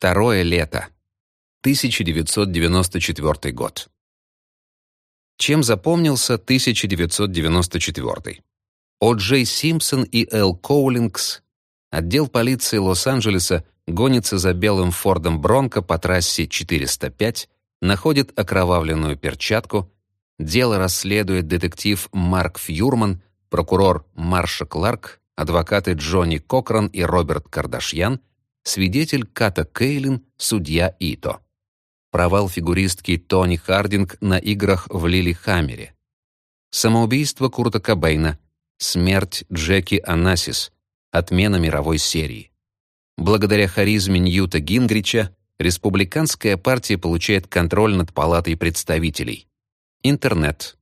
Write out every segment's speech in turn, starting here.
Второе лето. 1994 год. Чем запомнился 1994? О. Джей Симпсон и Эл Коулингс, отдел полиции Лос-Анджелеса гонится за белым Фордом Бронко по трассе 405, находит окровавленную перчатку, дело расследует детектив Марк Фьюрман, прокурор Марша Кларк, адвокаты Джонни Кокран и Роберт Кардашьян, свидетель Ката Кейлин, судья Ито. Провал фигуристки Тони Хардинг на играх в Лили-Хаммере. Самоубийство Курта Кобейна. Смерть Джеки Анасис. Отмена мировой серии. Благодаря харизме Ньюта Гингрича республиканская партия получает контроль над палатой представителей. Интернет.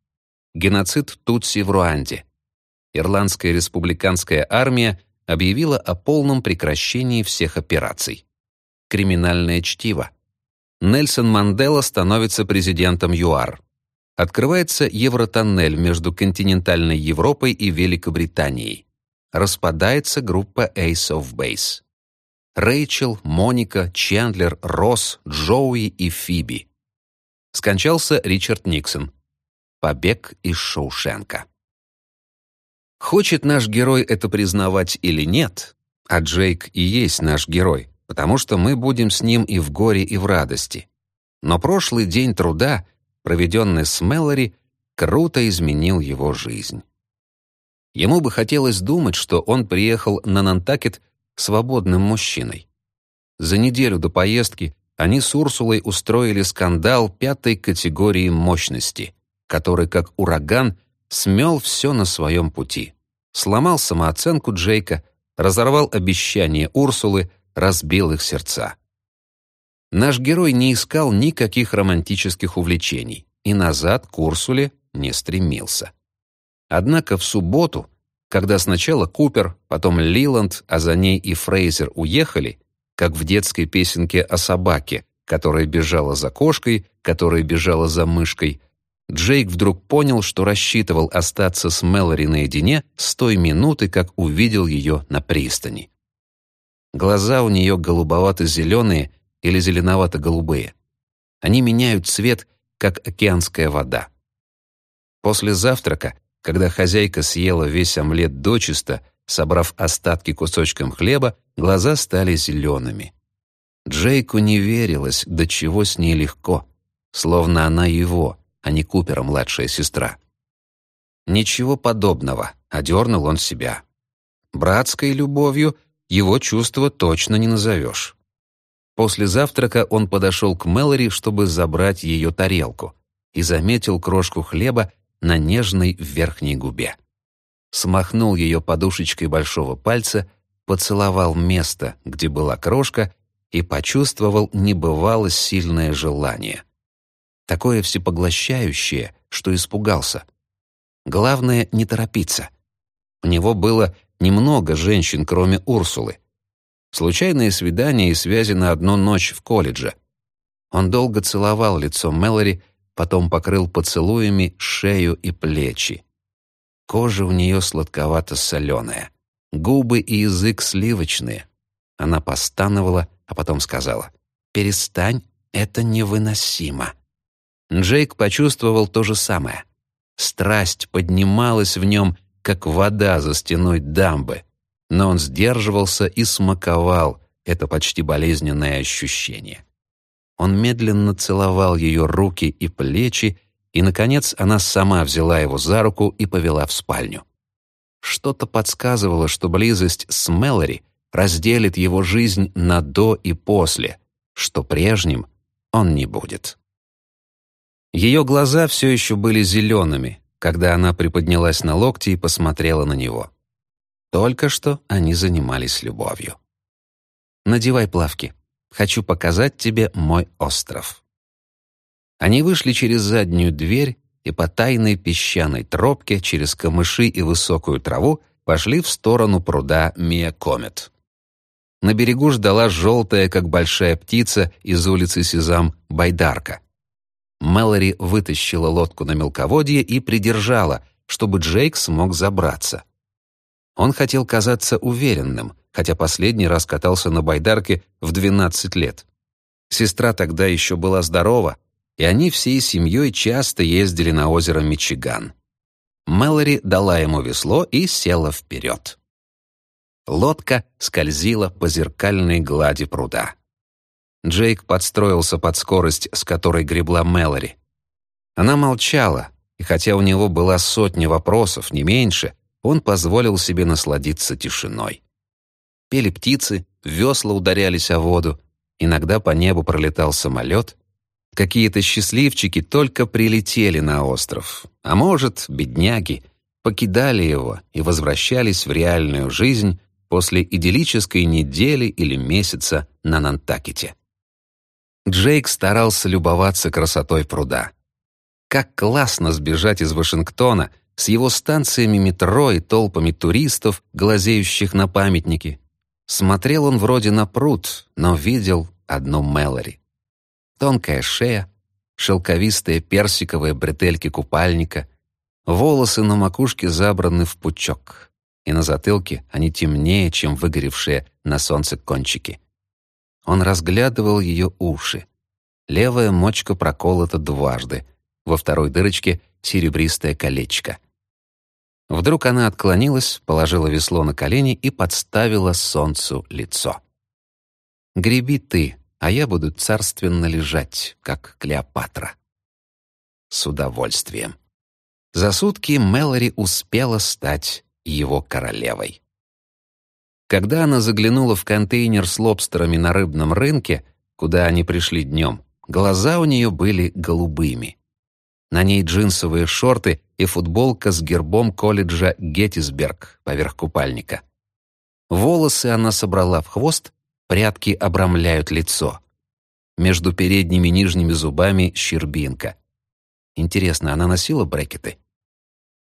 Геноцид Тутси в Руанде. Ирландская республиканская армия объявила о полном прекращении всех операций. Криминальное чтиво. Нельсон Мандела становится президентом ЮАР. Открывается Евротоннель между континентальной Европой и Великобританией. Распадается группа Ace of Base. Рэйчел, Моника, Чендлер, Росс, Джоуи и Фиби. Скончался Ричард Никсон. Побег из Шоушенка. Хочет наш герой это признавать или нет, а Джейк и есть наш герой, потому что мы будем с ним и в горе, и в радости. Но прошлый день труда, проведенный с Мэлори, круто изменил его жизнь. Ему бы хотелось думать, что он приехал на Нантакет свободным мужчиной. За неделю до поездки они с Урсулой устроили скандал пятой категории мощности, который, как ураган, смел все на своем пути. Сломал самооценку Джейка, разорвал обещания Урсулы, разбил их сердца. Наш герой не искал никаких романтических увлечений и назад к Урсуле не стремился. Однако в субботу, когда сначала Купер, потом Лиланд, а за ней и Фрейзер уехали, как в детской песенке о собаке, которая бежала за кошкой, которая бежала за мышкой, Джейк вдруг понял, что рассчитывал остаться с Мэлори наедине с той минуты, как увидел ее на пристани. Глаза у нее голубовато-зеленые или зеленовато-голубые. Они меняют цвет, как океанская вода. После завтрака, когда хозяйка съела весь омлет дочисто, собрав остатки кусочком хлеба, глаза стали зелеными. Джейку не верилось, до чего с ней легко, словно она его, а не Купера младшая сестра. Ничего подобного, одернул он себя. Братской любовью его чувства точно не назовешь. После завтрака он подошел к Мэлори, чтобы забрать ее тарелку, и заметил крошку хлеба на нежной верхней губе. Смахнул ее подушечкой большого пальца, поцеловал место, где была крошка, и почувствовал небывало сильное желание такое всепоглощающее, что испугался. Главное — не торопиться. У него было немного женщин, кроме Урсулы. Случайные свидания и связи на одну ночь в колледже. Он долго целовал лицо Мэлори, потом покрыл поцелуями шею и плечи. Кожа у нее сладковато-соленая, губы и язык сливочные. Она постановала, а потом сказала, «Перестань, это невыносимо». Джейк почувствовал то же самое. Страсть поднималась в нем, как вода за стеной дамбы, но он сдерживался и смаковал это почти болезненное ощущение. Он медленно целовал ее руки и плечи, и, наконец, она сама взяла его за руку и повела в спальню. Что-то подсказывало, что близость с Мэлори разделит его жизнь на «до» и «после», что прежним он не будет. Ее глаза все еще были зелеными, когда она приподнялась на локти и посмотрела на него. Только что они занимались любовью. «Надевай плавки. Хочу показать тебе мой остров». Они вышли через заднюю дверь и по тайной песчаной тропке через камыши и высокую траву пошли в сторону пруда Мия Комет. На берегу ждала желтая, как большая птица, из улицы Сезам, байдарка — Мэлори вытащила лодку на мелководье и придержала, чтобы Джейк смог забраться. Он хотел казаться уверенным, хотя последний раз катался на байдарке в 12 лет. Сестра тогда еще была здорова, и они всей семьей часто ездили на озеро Мичиган. Мэлори дала ему весло и села вперед. Лодка скользила по зеркальной глади пруда. Джейк подстроился под скорость, с которой гребла Мэлори. Она молчала, и хотя у него была сотня вопросов, не меньше, он позволил себе насладиться тишиной. Пели птицы, весла ударялись о воду, иногда по небу пролетал самолет. Какие-то счастливчики только прилетели на остров, а может, бедняги, покидали его и возвращались в реальную жизнь после идиллической недели или месяца на Нантакете. Джейк старался любоваться красотой пруда. Как классно сбежать из Вашингтона с его станциями метро и толпами туристов, глазеющих на памятники. Смотрел он вроде на пруд, но видел одну Мэлори. Тонкая шея, шелковистые персиковые бретельки купальника, волосы на макушке забраны в пучок, и на затылке они темнее, чем выгоревшие на солнце кончики. Он разглядывал ее уши. Левая мочка проколота дважды, во второй дырочке серебристое колечко. Вдруг она отклонилась, положила весло на колени и подставила солнцу лицо. «Греби ты, а я буду царственно лежать, как Клеопатра». С удовольствием. За сутки Мэлори успела стать его королевой. Когда она заглянула в контейнер с лобстерами на рыбном рынке, куда они пришли днем, глаза у нее были голубыми. На ней джинсовые шорты и футболка с гербом колледжа Геттисберг поверх купальника. Волосы она собрала в хвост, прядки обрамляют лицо. Между передними нижними зубами щербинка. Интересно, она носила брекеты?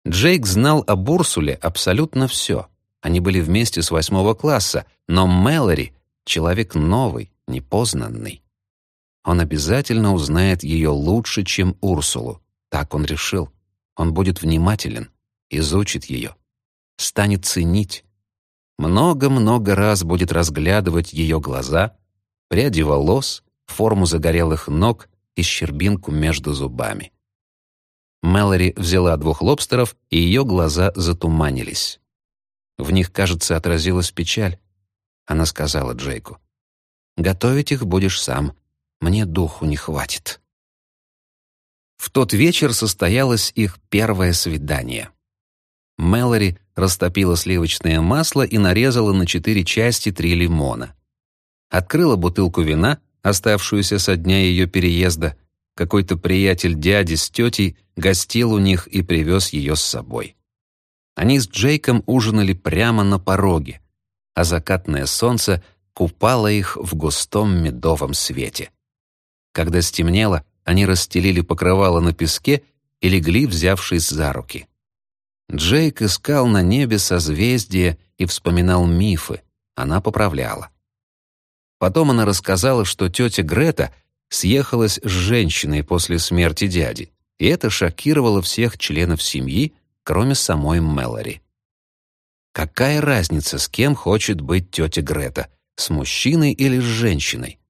Джейк знал о Бурсуле абсолютно все. Они были вместе с восьмого класса, но Мэлори — человек новый, непознанный. Он обязательно узнает ее лучше, чем Урсулу. Так он решил. Он будет внимателен, изучит ее, станет ценить. Много-много раз будет разглядывать ее глаза, пряди волос, форму загорелых ног и щербинку между зубами. Мэлори взяла двух лобстеров, и ее глаза затуманились. В них, кажется, отразилась печаль. Она сказала Джейку, «Готовить их будешь сам. Мне духу не хватит». В тот вечер состоялось их первое свидание. Мэлори растопила сливочное масло и нарезала на четыре части три лимона. Открыла бутылку вина, оставшуюся со дня ее переезда. Какой-то приятель дяди с тетей гостил у них и привез ее с собой. Они с Джейком ужинали прямо на пороге, а закатное солнце купало их в густом медовом свете. Когда стемнело, они расстелили покрывало на песке и легли, взявшись за руки. Джейк искал на небе созвездия и вспоминал мифы. Она поправляла. Потом она рассказала, что тетя Грета съехалась с женщиной после смерти дяди, и это шокировало всех членов семьи, кроме самой Мэлори. Какая разница, с кем хочет быть тетя Грета, с мужчиной или с женщиной?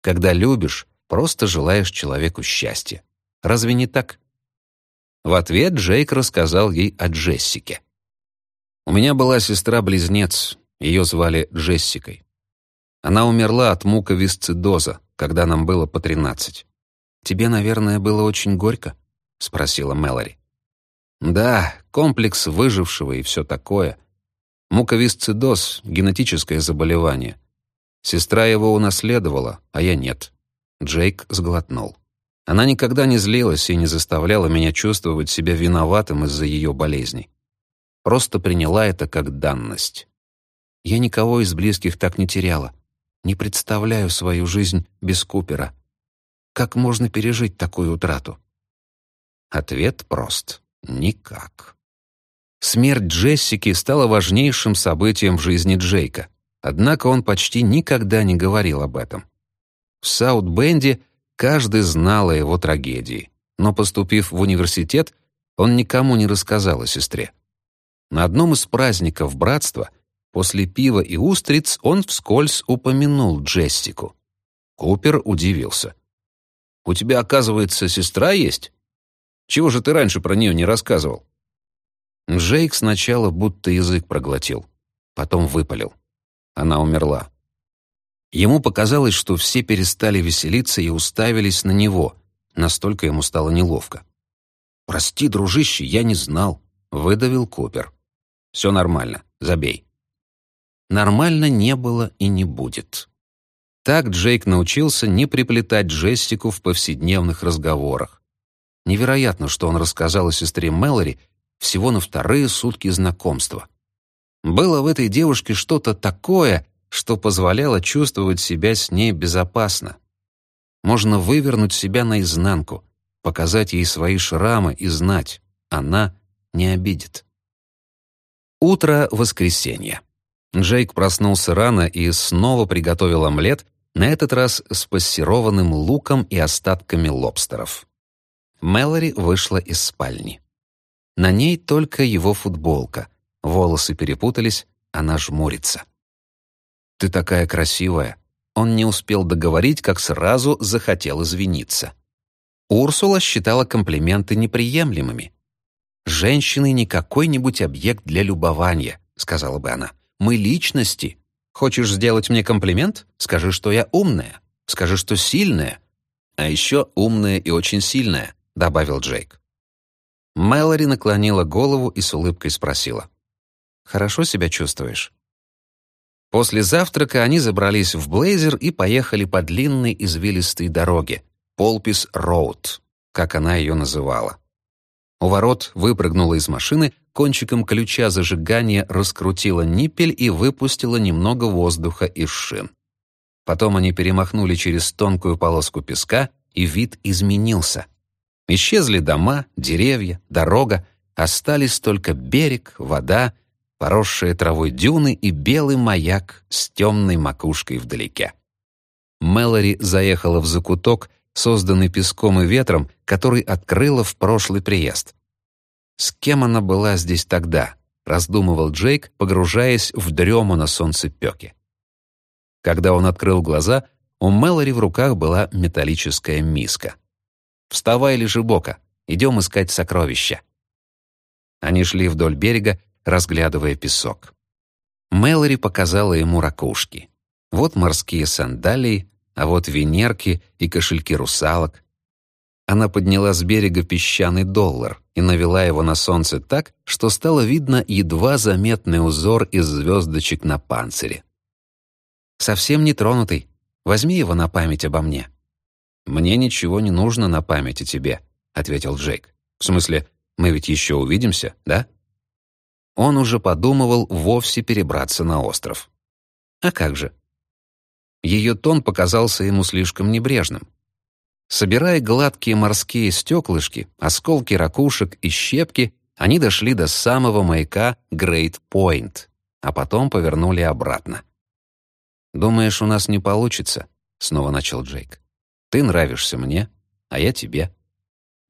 Когда любишь, просто желаешь человеку счастья. Разве не так? В ответ Джейк рассказал ей о Джессике. «У меня была сестра-близнец, ее звали Джессикой. Она умерла от муковисцидоза, когда нам было по тринадцать. Тебе, наверное, было очень горько?» — спросила Мэлори. Да, комплекс выжившего и все такое. Муковисцидоз — генетическое заболевание. Сестра его унаследовала, а я нет. Джейк сглотнул. Она никогда не злилась и не заставляла меня чувствовать себя виноватым из-за ее болезней. Просто приняла это как данность. Я никого из близких так не теряла. Не представляю свою жизнь без Купера. Как можно пережить такую утрату? Ответ прост. Никак. Смерть Джессики стала важнейшим событием в жизни Джейка, однако он почти никогда не говорил об этом. В Саут-Бенде каждый знал о его трагедии, но, поступив в университет, он никому не рассказал о сестре. На одном из праздников братства, после пива и устриц, он вскользь упомянул Джессику. Купер удивился. «У тебя, оказывается, сестра есть? Чего же ты раньше про нее не рассказывал?» Джейк сначала будто язык проглотил, потом выпалил. Она умерла. Ему показалось, что все перестали веселиться и уставились на него, настолько ему стало неловко. «Прости, дружище, я не знал», — выдавил Купер. «Все нормально, забей». Нормально не было и не будет. Так Джейк научился не приплетать Джессику в повседневных разговорах. Невероятно, что он рассказал о сестре Мэлори всего на вторые сутки знакомства. Было в этой девушке что-то такое, что позволяло чувствовать себя с ней безопасно. Можно вывернуть себя наизнанку, показать ей свои шрамы и знать, она не обидит. Утро воскресенья. Джейк проснулся рано и снова приготовил омлет, на этот раз с пассерованным луком и остатками лобстеров. Мэлори вышла из спальни. На ней только его футболка. Волосы перепутались, она жмурится. «Ты такая красивая!» Он не успел договорить, как сразу захотел извиниться. Урсула считала комплименты неприемлемыми. «Женщины не какой-нибудь объект для любования», — сказала бы она. «Мы личности, Хочешь сделать мне комплимент? Скажи, что я умная. Скажи, что сильная. А еще умная и очень сильная», — добавил Джейк. Мэлори наклонила голову и с улыбкой спросила. «Хорошо себя чувствуешь?» После завтрака они забрались в Блейзер и поехали по длинной извилистой дороге, Полпис Роуд, как она ее называла. У ворот выпрыгнула из машины, кончиком ключа зажигания раскрутила ниппель и выпустила немного воздуха из шин. Потом они перемахнули через тонкую полоску песка, и вид изменился. Исчезли дома, деревья, дорога, остались только берег, вода, поросшие травой дюны и белый маяк с темной макушкой вдалеке. Мэлори заехала в закуток, созданный песком и ветром, который открыла в прошлый приезд. С кем она была здесь тогда? раздумывал Джейк, погружаясь в дрему на солнцепёке. Когда он открыл глаза, у Мэлори в руках была металлическая миска. «Вставай, лежебока, идем искать сокровища». Они шли вдоль берега, разглядывая песок. Мэлори показала ему ракушки. Вот морские сандалии, а вот венерки и кошельки русалок. Она подняла с берега песчаный доллар и навела его на солнце так, что стало видно едва заметный узор из звездочек на панцире. «Совсем не тронутый. Возьми его на память обо мне». «Мне ничего не нужно на память о тебе», — ответил Джейк. «В смысле, мы ведь еще увидимся, да?» Он уже подумывал вовсе перебраться на остров. А как же? Ее тон показался ему слишком небрежным. Собирая гладкие морские стеклышки, осколки ракушек и щепки, они дошли до самого маяка Грейт Пойнт, а потом повернули обратно. «Думаешь, у нас не получится?» — снова начал Джейк. «Ты нравишься мне, а я тебе».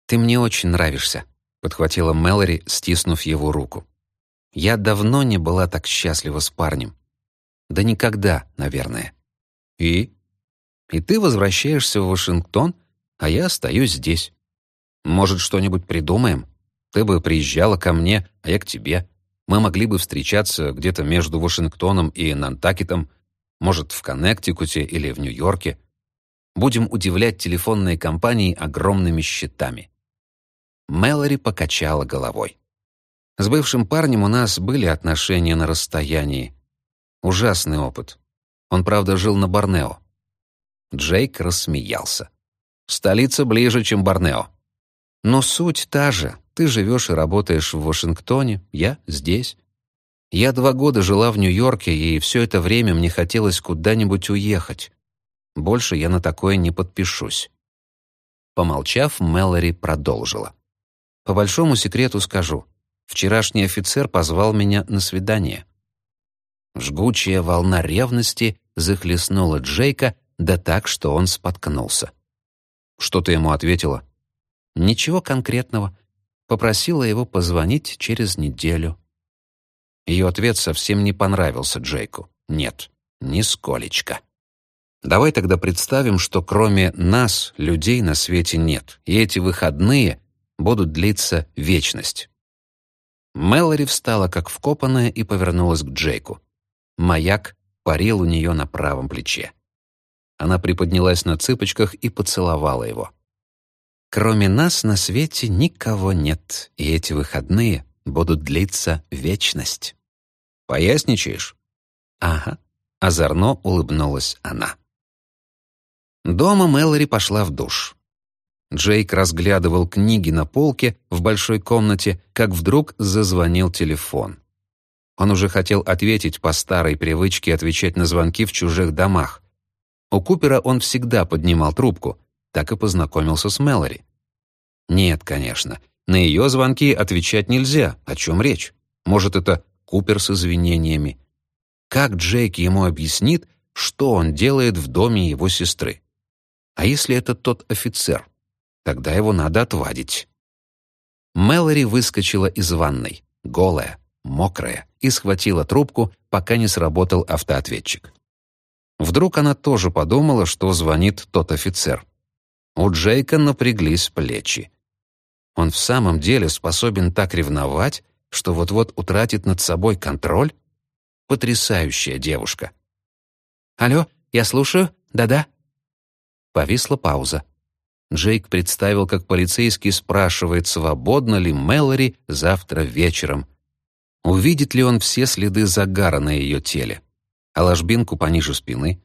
«Ты мне очень нравишься», — подхватила Мэлори, стиснув его руку. «Я давно не была так счастлива с парнем. Да никогда, наверное». «И?» «И ты возвращаешься в Вашингтон, а я остаюсь здесь. Может, что-нибудь придумаем? Ты бы приезжала ко мне, а я к тебе. Мы могли бы встречаться где-то между Вашингтоном и Нантакетом, может, в Коннектикуте или в Нью-Йорке. Будем удивлять телефонные компании огромными счетами». Мэлори покачала головой. «С бывшим парнем у нас были отношения на расстоянии. Ужасный опыт. Он, правда, жил на Борнео». Джейк рассмеялся. Столица ближе, чем Борнео. Но суть та же. Ты живешь и работаешь в Вашингтоне, я здесь. Я два года жила в Нью-Йорке, и все это время мне хотелось куда-нибудь уехать. Больше я на такое не подпишусь. Помолчав, Мэлори продолжила. По большому секрету скажу. Вчерашний офицер позвал меня на свидание. Жгучая волна ревности захлестнула Джейка, да так, что он споткнулся. Что ты ему ответила? Ничего конкретного. Попросила его позвонить через неделю. Ее ответ совсем не понравился Джейку. Нет, нисколечко. Давай тогда представим, что кроме нас людей на свете нет, и эти выходные будут длиться вечность. Мэлори встала как вкопанная и повернулась к Джейку. Маяк парил у нее на правом плече. Она приподнялась на цыпочках и поцеловала его. «Кроме нас на свете никого нет, и эти выходные будут длиться вечность». «Поясничаешь?» «Ага», — озорно улыбнулась она. Дома Мэлори пошла в душ. Джейк разглядывал книги на полке в большой комнате, как вдруг зазвонил телефон. Он уже хотел ответить по старой привычке отвечать на звонки в чужих домах. У Купера он всегда поднимал трубку, так и познакомился с Мэлори. Нет, конечно, на ее звонки отвечать нельзя, о чем речь. Может, это Купер с извинениями. Как Джейк ему объяснит, что он делает в доме его сестры? А если это тот офицер? Тогда его надо отвадить. Мэлори выскочила из ванной, голая, мокрая, и схватила трубку, пока не сработал автоответчик. Вдруг она тоже подумала, что звонит тот офицер. У Джейка напряглись плечи. Он в самом деле способен так ревновать, что вот-вот утратит над собой контроль? Потрясающая девушка. «Алло, я слушаю. Да-да». Повисла пауза. Джейк представил, как полицейский спрашивает, свободно ли Мэлори завтра вечером. Увидит ли он все следы загара на ее теле? А ложбинку пониже спины?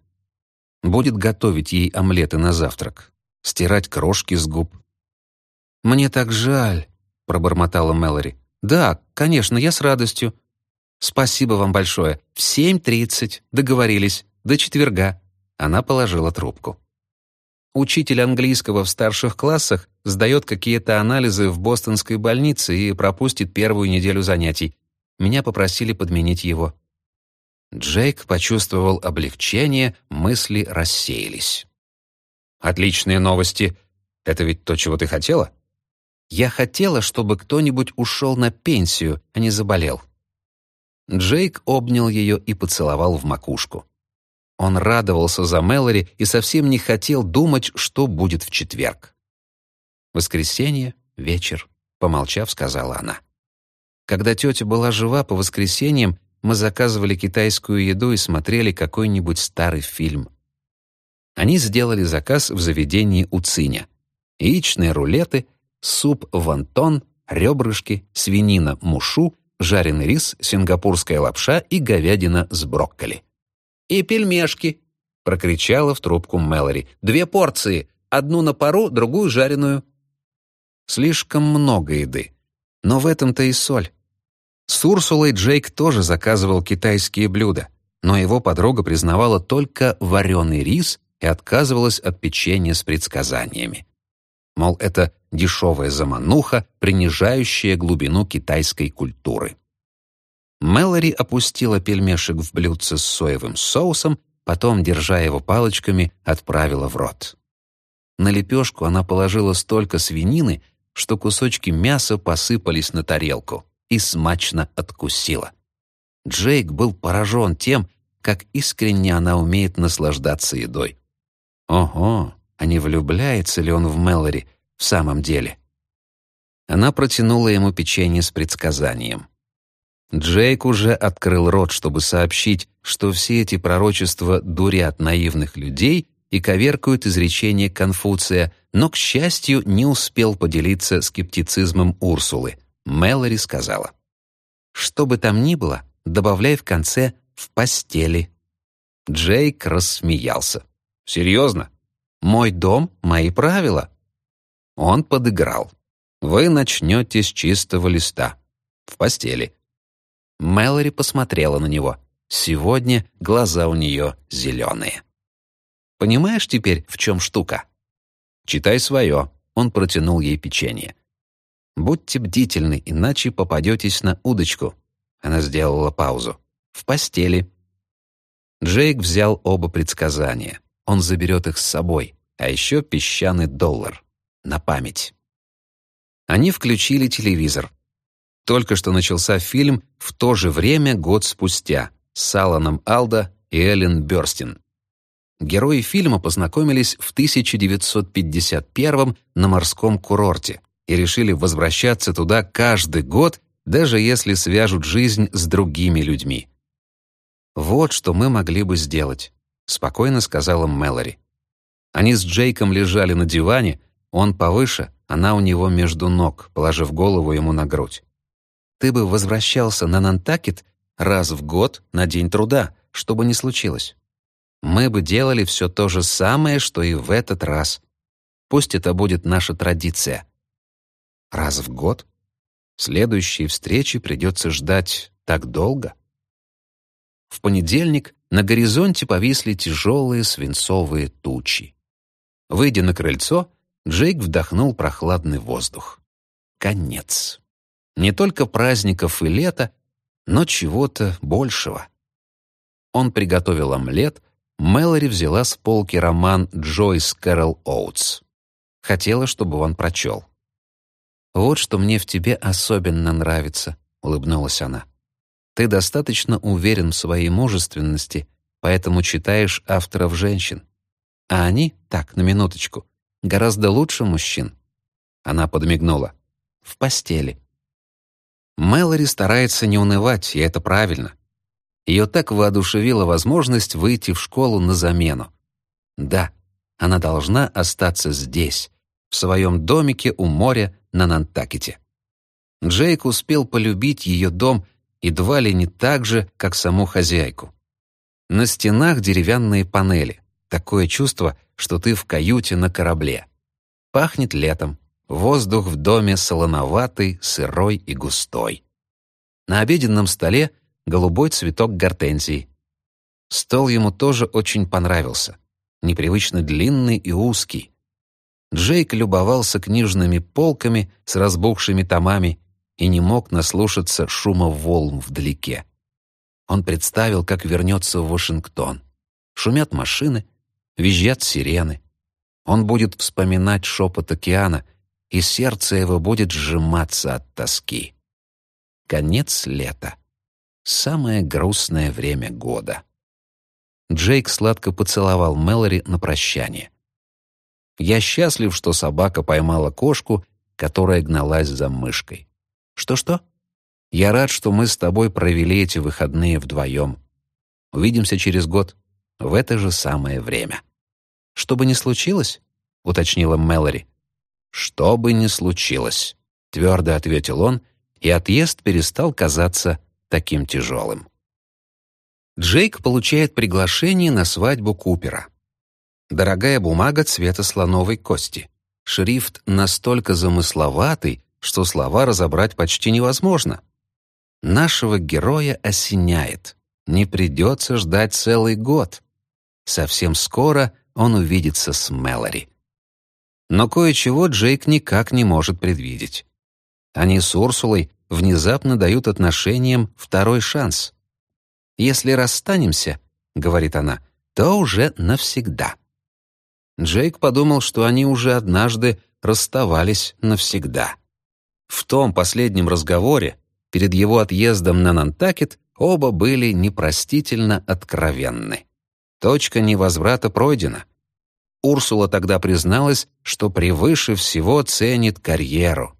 Будет готовить ей омлеты на завтрак? Стирать крошки с губ? «Мне так жаль», — пробормотала Мэлори. «Да, конечно, я с радостью. Спасибо вам большое. В семь тридцать. Договорились. До четверга». Она положила трубку. Учитель английского в старших классах сдает какие-то анализы в бостонской больнице и пропустит первую неделю занятий. Меня попросили подменить его. Джейк почувствовал облегчение, мысли рассеялись. «Отличные новости. Это ведь то, чего ты хотела?» «Я хотела, чтобы кто-нибудь ушел на пенсию, а не заболел». Джейк обнял ее и поцеловал в макушку. Он радовался за Мэлори и совсем не хотел думать, что будет в четверг. «Воскресенье, вечер», — помолчав, сказала она. «Когда тетя была жива по воскресеньям, мы заказывали китайскую еду и смотрели какой-нибудь старый фильм. Они сделали заказ в заведении у Циня. Яичные рулеты, суп вантон, ребрышки, свинина мушу, жареный рис, сингапурская лапша и говядина с брокколи и пельмешки», — прокричала в трубку Мэлори. «Две порции, одну на пару, другую жареную». Слишком много еды. Но в этом-то и соль. С Урсулой Джейк тоже заказывал китайские блюда, но его подруга признавала только вареный рис и отказывалась от печенья с предсказаниями. Мол, это дешевая замануха, принижающая глубину китайской культуры. Мэлори опустила пельмешек в блюдце с соевым соусом, потом, держа его палочками, отправила в рот. На лепешку она положила столько свинины, что кусочки мяса посыпались на тарелку и смачно откусила. Джейк был поражен тем, как искренне она умеет наслаждаться едой. Ого, а не влюбляется ли он в Мэлори в самом деле? Она протянула ему печенье с предсказанием. Джейк уже открыл рот, чтобы сообщить, что все эти пророчества дурят наивных людей и коверкают изречение Конфуция, но, к счастью, не успел поделиться скептицизмом Урсулы. Мэлори сказала, «Что бы там ни было, добавляй в конце «в постели». Джейк рассмеялся. «Серьезно? Мой дом — мои правила». Он подыграл. «Вы начнете с чистого листа. В постели. Мэлори посмотрела на него. Сегодня глаза у нее зеленые. «Понимаешь теперь, в чем штука?» «Читай свое», — он протянул ей печенье. «Будьте бдительны, иначе попадетесь на удочку». Она сделала паузу. «В постели». Джейк взял оба предсказания. Он заберет их с собой, а еще песчаный доллар. На память. Они включили телевизор. Только что начался фильм в то же время год спустя с Аланом Алда и Эллен Бёрстин. герои фильма познакомились в 1951 на морском курорте и решили возвращаться туда каждый год, даже если свяжут жизнь с другими людьми. «Вот что мы могли бы сделать», — спокойно сказала Мэлори. Они с Джейком лежали на диване, он повыше, она у него между ног, положив голову ему на грудь. «Ты бы возвращался на Нантакет раз в год на День труда, что бы ни случилось. Мы бы делали все то же самое, что и в этот раз. Пусть это будет наша традиция. Раз в год? Следующей встречи придется ждать так долго? В понедельник на горизонте повисли тяжелые свинцовые тучи. Выйдя на крыльцо, Джейк вдохнул прохладный воздух. Конец. Не только праздников и лета, но чего-то большего. Он приготовил омлет, Мэлори взяла с полки роман Джойс Кэрол Оутс. Хотела, чтобы он прочел. «Вот что мне в тебе особенно нравится», — улыбнулась она. «Ты достаточно уверен в своей мужественности, поэтому читаешь авторов женщин. А они, так, на минуточку, гораздо лучше мужчин». Она подмигнула. «В постели». Мэлори старается не унывать, и это правильно. Ее так воодушевила возможность выйти в школу на замену. Да, она должна остаться здесь, в своем домике у моря на Нантакете. Джейк успел полюбить ее дом едва ли не так же, как саму хозяйку. На стенах деревянные панели. Такое чувство, что ты в каюте на корабле. Пахнет летом. Воздух в доме солоноватый, сырой и густой. На обеденном столе голубой цветок гортензии. Стол ему тоже очень понравился. Непривычно длинный и узкий. Джейк любовался книжными полками с разбухшими томами и не мог наслушаться шума волн вдалеке. Он представил, как вернется в Вашингтон. Шумят машины, визжат сирены. Он будет вспоминать шепот океана, и сердце его будет сжиматься от тоски. Конец лета. Самое грустное время года. Джейк сладко поцеловал Мэлори на прощание. «Я счастлив, что собака поймала кошку, которая гналась за мышкой. Что-что? Я рад, что мы с тобой провели эти выходные вдвоем. Увидимся через год, в это же самое время». «Что бы ни случилось?» — уточнила Мэлори. «Что бы ни случилось», — твердо ответил он, и отъезд перестал казаться таким тяжелым. Джейк получает приглашение на свадьбу Купера. Дорогая бумага цвета слоновой кости. Шрифт настолько замысловатый, что слова разобрать почти невозможно. Нашего героя осеняет. Не придется ждать целый год. Совсем скоро он увидится с Мэлори. Но кое-чего Джейк никак не может предвидеть. Они с Урсулой внезапно дают отношениям второй шанс. «Если расстанемся», — говорит она, — «то уже навсегда». Джейк подумал, что они уже однажды расставались навсегда. В том последнем разговоре, перед его отъездом на Нантакет, оба были непростительно откровенны. Точка невозврата пройдена. Урсула тогда призналась, что превыше всего ценит карьеру.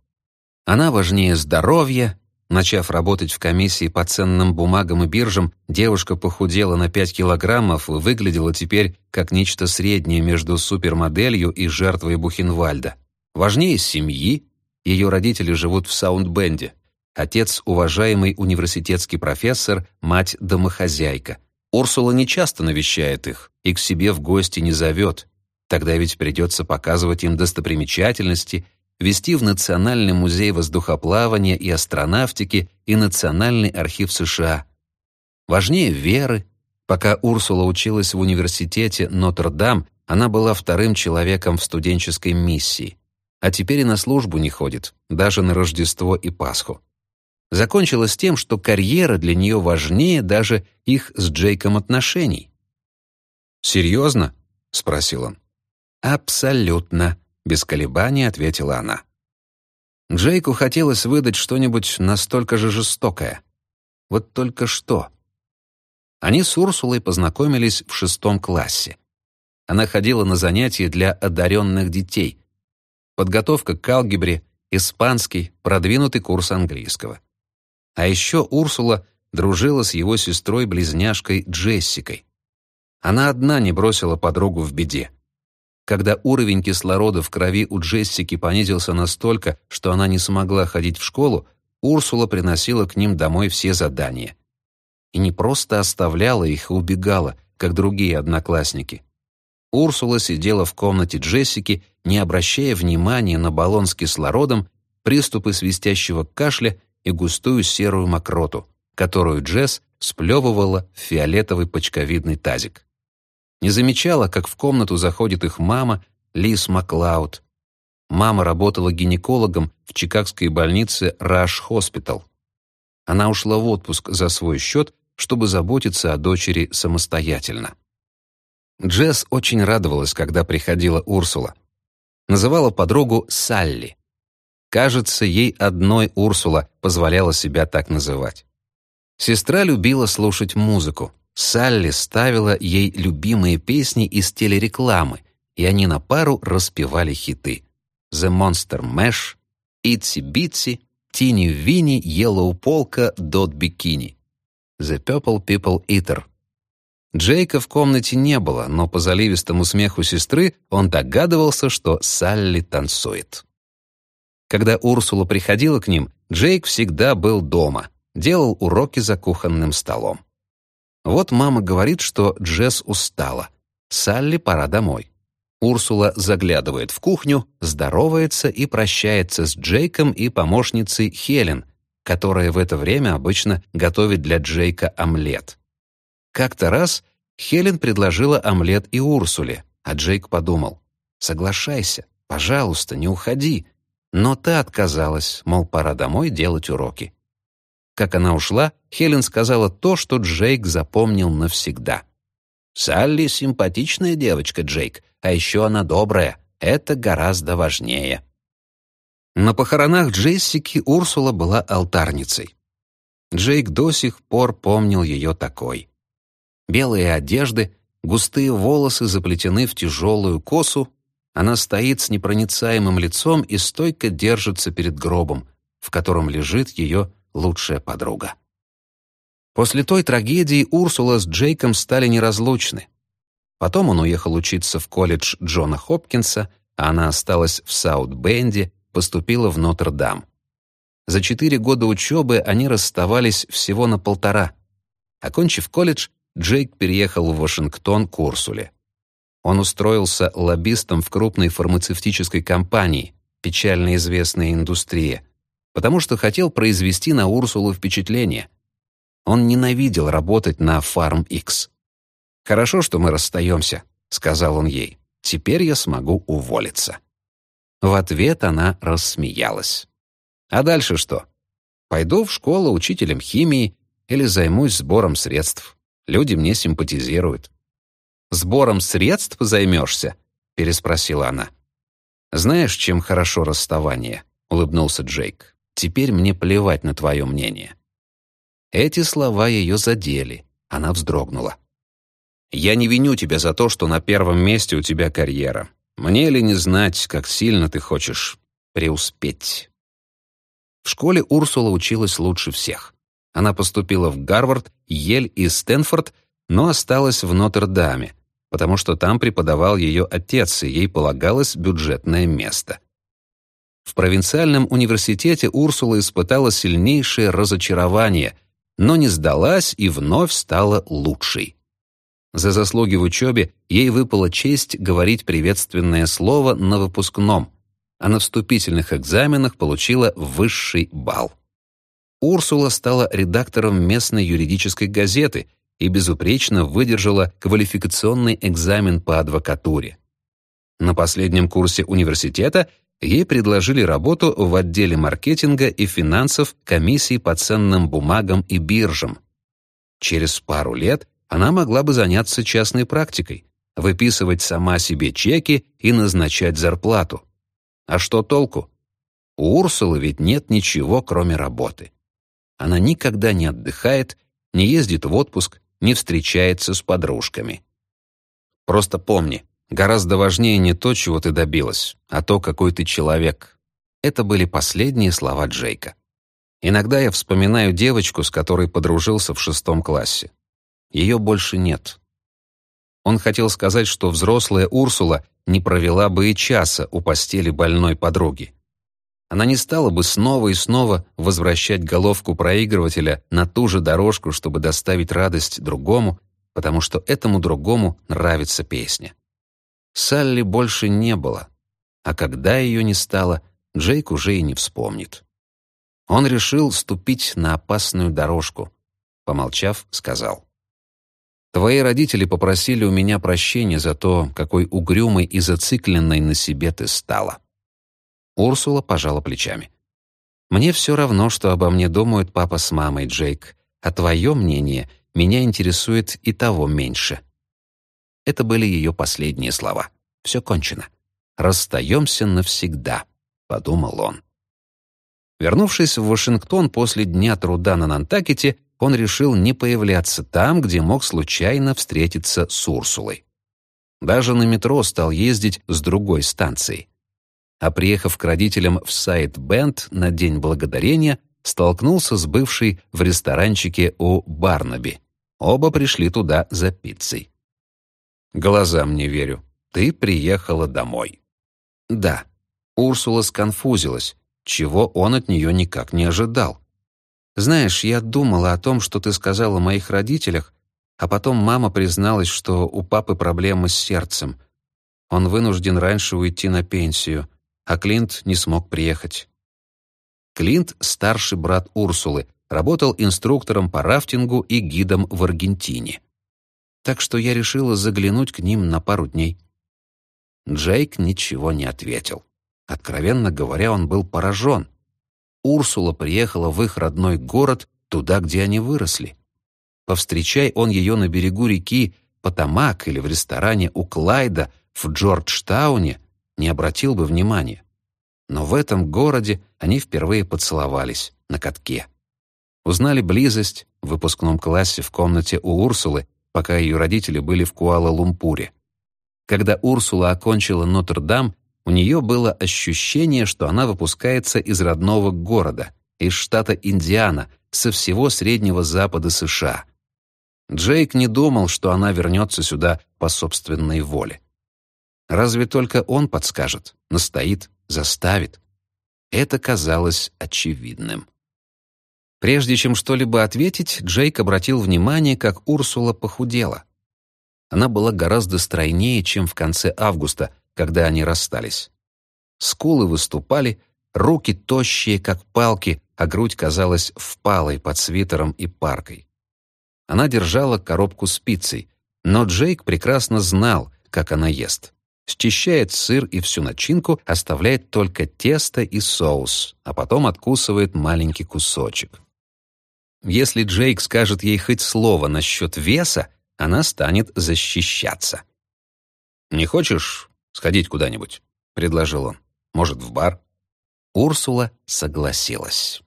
Она важнее здоровья. Начав работать в комиссии по ценным бумагам и биржам, девушка похудела на 5 килограммов и выглядела теперь как нечто среднее между супермоделью и жертвой Бухенвальда. Важнее семьи. Ее родители живут в Саундбенде. Отец — уважаемый университетский профессор, мать — домохозяйка. Урсула не часто навещает их и к себе в гости не зовет. Тогда ведь придется показывать им достопримечательности вести в Национальный музей воздухоплавания и астронавтики и Национальный архив США. Важнее веры. Пока Урсула училась в университете Нотр-Дам, она была вторым человеком в студенческой миссии. А теперь и на службу не ходит, даже на Рождество и Пасху. Закончилось тем, что карьера для нее важнее даже их с Джейком отношений. «Серьезно?» — спросил он. «Абсолютно», без колебаний ответила она. Джейку хотелось выдать что-нибудь настолько же жестокое. Вот только что. Они с Урсулой познакомились в шестом классе. она ходила на занятия для одаренных детей. Подготовка к алгебре, испанский, продвинутый курс английского. А еще Урсула дружила с его сестрой-близняшкой Джессикой. Она одна не бросила подругу в беде. Когда уровень кислорода в крови у Джессики понизился настолько, что она не смогла ходить в школу, Урсула приносила к ним домой все задания. И не просто оставляла их и убегала, как другие одноклассники. Урсула сидела в комнате Джессики, не обращая внимания на баллон с кислородом, приступы свистящего кашля и густую серую мокроту, которую Джесс сплевывала в фиолетовый почковидный тазик. Не замечала, как в комнату заходит их мама, Лиз Маклауд. Мама работала гинекологом в чикагской больнице Раш Хоспитал. Она ушла в отпуск за свой счет, чтобы заботиться о дочери самостоятельно. Джесс очень радовалась, когда приходила Урсула. Называла подругу Салли. Кажется, ей одной Урсула позволяла себя так называть. Сестра любила слушать музыку. Салли ставила ей любимые песни из телерекламы, и они на пару распевали хиты. «The Monster Mash», «Itsy Bitsy», «Teeny Winnie», «Yellow Polka», «Dot Bikini», «The Purple People Eater», Джейка в комнате не было, но по заливистому смеху сестры он догадывался, что Салли танцует. Когда Урсула приходила к ним, Джейк всегда был дома, делал уроки за кухонным столом. Вот мама говорит, что Джесс устала. Салли пора домой. Урсула заглядывает в кухню, здоровается и прощается с Джейком и помощницей Хелен, которая в это время обычно готовит для Джейка омлет. Как-то раз Хелен предложила омлет и Урсуле, а Джейк подумал, «Соглашайся, пожалуйста, не уходи». Но та отказалась, мол, пора домой делать уроки. Как она ушла, Хелен сказала то, что Джейк запомнил навсегда. «Салли — симпатичная девочка, Джейк, а еще она добрая. Это гораздо важнее». На похоронах Джессики Урсула была алтарницей. Джейк до сих пор помнил ее такой. Белые одежды, густые волосы заплетены в тяжелую косу, она стоит с непроницаемым лицом и стойко держится перед гробом, в котором лежит ее лучшая подруга. После той трагедии Урсула с Джейком стали неразлучны. Потом он уехал учиться в колледж Джона Хопкинса, а она осталась в Саут-Бенде, поступила в Нотр-Дам. За четыре года учебы они расставались всего на полтора. Окончив колледж, Джейк переехал в Вашингтон к Урсуле. Он устроился лоббистом в крупной фармацевтической компании, печально известной индустрии, потому что хотел произвести на Урсулу впечатление. Он ненавидел работать на Farm X. «Хорошо, что мы расстаемся», — сказал он ей. «Теперь я смогу уволиться». В ответ она рассмеялась. «А дальше что? Пойду в школу учителем химии или займусь сбором средств. Люди мне симпатизируют». «Сбором средств займешься?» — переспросила она. «Знаешь, чем хорошо расставание?» — улыбнулся Джейк. «Теперь мне плевать на твое мнение». Эти слова ее задели. Она вздрогнула. «Я не виню тебя за то, что на первом месте у тебя карьера. Мне ли не знать, как сильно ты хочешь преуспеть?» В школе Урсула училась лучше всех. Она поступила в Гарвард, Ель и Стэнфорд, но осталась в Нотр-Даме, потому что там преподавал ее отец, и ей полагалось бюджетное место. В провинциальном университете Урсула испытала сильнейшее разочарование, но не сдалась и вновь стала лучшей. За заслуги в учебе ей выпала честь говорить приветственное слово на выпускном, а на вступительных экзаменах получила высший балл. Урсула стала редактором местной юридической газеты и безупречно выдержала квалификационный экзамен по адвокатуре. На последнем курсе университета ей предложили работу в отделе маркетинга и финансов комиссии по ценным бумагам и биржам. Через пару лет она могла бы заняться частной практикой, выписывать сама себе чеки и назначать зарплату. А что толку? У Урсулы ведь нет ничего, кроме работы. Она никогда не отдыхает, не ездит в отпуск, не встречается с подружками. Просто помни, Гораздо важнее не то, чего ты добилась, а то, какой ты человек. Это были последние слова Джейка. Иногда я вспоминаю девочку, с которой подружился в шестом классе. Ее больше нет. Он хотел сказать, что взрослая Урсула не провела бы и часа у постели больной подруги. Она не стала бы снова и снова возвращать головку проигрывателя на ту же дорожку, чтобы доставить радость другому, потому что этому другому нравится песня. Салли больше не было, а когда ее не стало, Джейк уже и не вспомнит. Он решил ступить на опасную дорожку. Помолчав, сказал. «Твои родители попросили у меня прощения за то, какой угрюмой и зацикленной на себе ты стала». Урсула пожала плечами. «Мне все равно, что обо мне думают папа с мамой, Джейк, а твое мнение меня интересует и того меньше». Это были ее последние слова. «Все кончено. Расстаемся навсегда», — подумал он. Вернувшись в Вашингтон после Дня труда на Нантакете, он решил не появляться там, где мог случайно встретиться с Урсулой. Даже на метро стал ездить с другой станции а приехав к родителям в Сайт-Бенд на День Благодарения, столкнулся с бывшей в ресторанчике у Барнаби. Оба пришли туда за пиццей. «Глазам не верю. Ты приехала домой». «Да». Урсула сконфузилась, чего он от нее никак не ожидал. «Знаешь, я думала о том, что ты сказала о моих родителях, а потом мама призналась, что у папы проблемы с сердцем. Он вынужден раньше уйти на пенсию а Клинт не смог приехать. Клинт, старший брат Урсулы, работал инструктором по рафтингу и гидом в Аргентине. Так что я решила заглянуть к ним на пару дней. Джейк ничего не ответил. Откровенно говоря, он был поражен. Урсула приехала в их родной город, туда, где они выросли. Повстречай он ее на берегу реки Потамак или в ресторане у Клайда в Джорджтауне, не обратил бы внимания. Но в этом городе они впервые поцеловались на катке. Узнали близость в выпускном классе в комнате у Урсулы, пока ее родители были в Куала-Лумпуре. Когда Урсула окончила Нотр-Дам, у нее было ощущение, что она выпускается из родного города, из штата Индиана, со всего Среднего Запада США. Джейк не думал, что она вернется сюда по собственной воле. Разве только он подскажет, настоит, заставит. Это казалось очевидным. Прежде чем что-либо ответить, Джейк обратил внимание, как Урсула похудела. Она была гораздо стройнее, чем в конце августа, когда они расстались. Скулы выступали, руки тощие, как палки, а грудь казалась впалой под свитером и паркой. Она держала коробку с пиццей, но Джейк прекрасно знал, как она ест счищает сыр и всю начинку, оставляет только тесто и соус, а потом откусывает маленький кусочек. Если Джейк скажет ей хоть слово насчет веса, она станет защищаться. «Не хочешь сходить куда-нибудь?» — предложил он. «Может, в бар?» Урсула согласилась.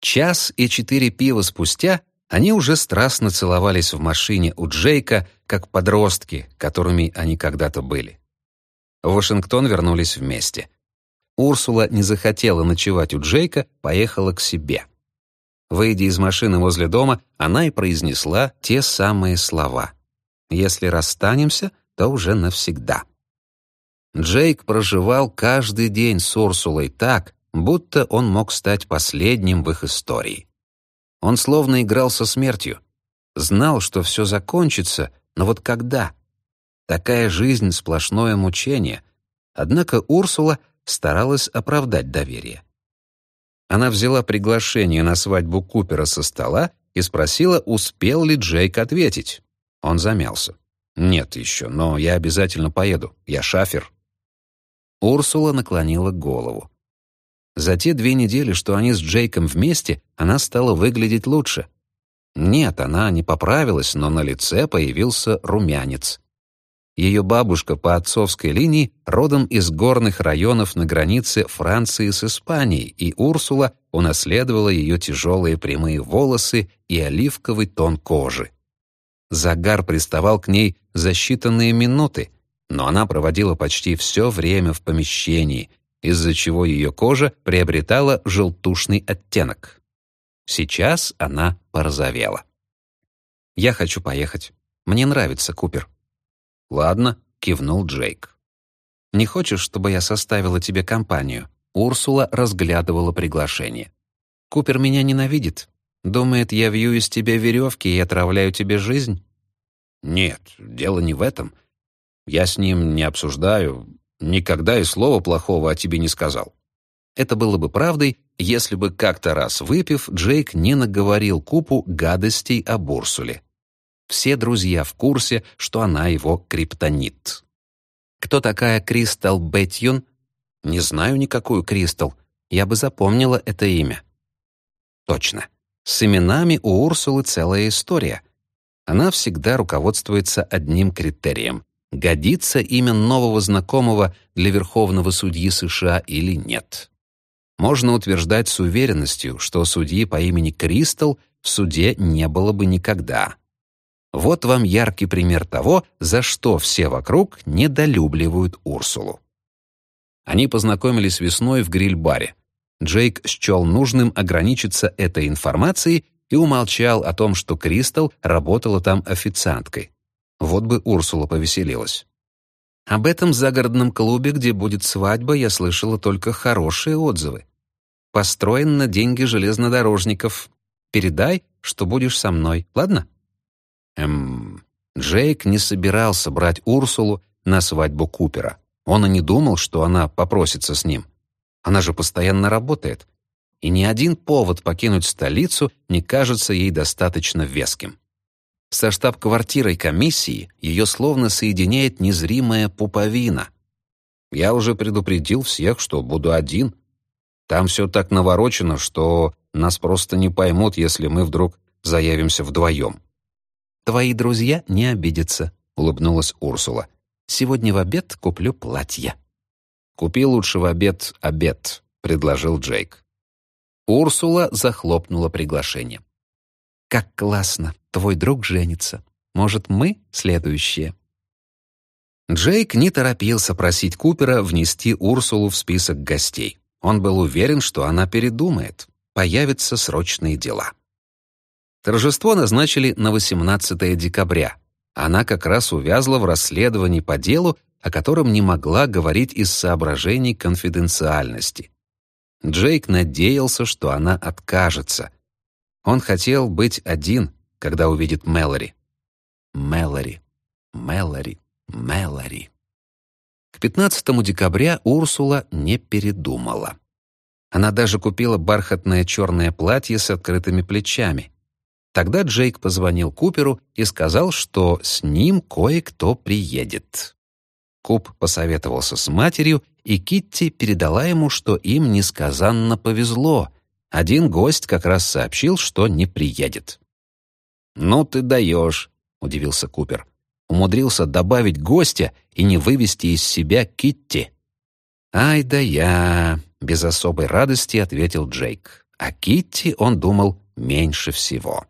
Час и четыре пива спустя они уже страстно целовались в машине у Джейка, как подростки, которыми они когда-то были. В Вашингтон вернулись вместе. Урсула не захотела ночевать у Джейка, поехала к себе. Выйдя из машины возле дома, она и произнесла те самые слова. «Если расстанемся, то уже навсегда». Джейк проживал каждый день с Урсулой так, будто он мог стать последним в их истории. Он словно играл со смертью. Знал, что все закончится, но вот когда? Такая жизнь — сплошное мучение. Однако Урсула старалась оправдать доверие. Она взяла приглашение на свадьбу Купера со стола и спросила, успел ли Джейк ответить. Он замялся. «Нет еще, но я обязательно поеду. Я шафер». Урсула наклонила голову. За те две недели, что они с Джейком вместе, она стала выглядеть лучше. Нет, она не поправилась, но на лице появился румянец. Ее бабушка по отцовской линии родом из горных районов на границе Франции с Испанией, и Урсула унаследовала ее тяжелые прямые волосы и оливковый тон кожи. Загар приставал к ней за считанные минуты, но она проводила почти все время в помещении, из-за чего ее кожа приобретала желтушный оттенок. Сейчас она порозовела. «Я хочу поехать. Мне нравится Купер». «Ладно», — кивнул Джейк. «Не хочешь, чтобы я составила тебе компанию?» Урсула разглядывала приглашение. «Купер меня ненавидит. Думает, я вью из тебя веревки и отравляю тебе жизнь?» «Нет, дело не в этом. Я с ним не обсуждаю, никогда и слова плохого о тебе не сказал». Это было бы правдой, если бы как-то раз выпив, Джейк не наговорил Купу гадостей о Бурсуле. Все друзья в курсе, что она его криптонит. Кто такая Кристал Бетьюн? Не знаю никакую Кристал. Я бы запомнила это имя. Точно. С именами у Урсулы целая история. Она всегда руководствуется одним критерием годится имя нового знакомого для Верховного судьи США или нет. Можно утверждать с уверенностью, что судьи по имени Кристал в суде не было бы никогда. Вот вам яркий пример того, за что все вокруг недолюбливают Урсулу. Они познакомились весной в гриль-баре. Джейк счел нужным ограничиться этой информацией и умолчал о том, что Кристал работала там официанткой. Вот бы Урсула повеселилась. Об этом загородном клубе, где будет свадьба, я слышала только хорошие отзывы. Построен на деньги железнодорожников. Передай, что будешь со мной, ладно? Эм, Джейк не собирался брать Урсулу на свадьбу Купера. Он и не думал, что она попросится с ним. Она же постоянно работает. И ни один повод покинуть столицу не кажется ей достаточно веским. Со штаб-квартирой комиссии ее словно соединяет незримая пуповина. Я уже предупредил всех, что буду один. Там все так наворочено, что нас просто не поймут, если мы вдруг заявимся вдвоем. «Твои друзья не обидятся», — улыбнулась Урсула. «Сегодня в обед куплю платье». «Купи лучше в обед обед», — предложил Джейк. Урсула захлопнула приглашение. «Как классно! Твой друг женится. Может, мы следующие?» Джейк не торопился просить Купера внести Урсулу в список гостей. Он был уверен, что она передумает. Появятся срочные дела. Торжество назначили на 18 декабря. Она как раз увязла в расследовании по делу, о котором не могла говорить из соображений конфиденциальности. Джейк надеялся, что она откажется, он хотел быть один, когда увидит Мэлори. Мэлори, Мэлори, Мэлори. К 15 декабря Урсула не передумала. Она даже купила бархатное черное платье с открытыми плечами. Тогда Джейк позвонил Куперу и сказал, что с ним кое-кто приедет. Куп посоветовался с матерью, и Китти передала ему, что им несказанно повезло — один гость как раз сообщил, что не приедет. «Ну ты даешь», — удивился Купер. Умудрился добавить гостя и не вывести из себя Китти. «Ай да я», — без особой радости ответил Джейк. О Китти он думал меньше всего.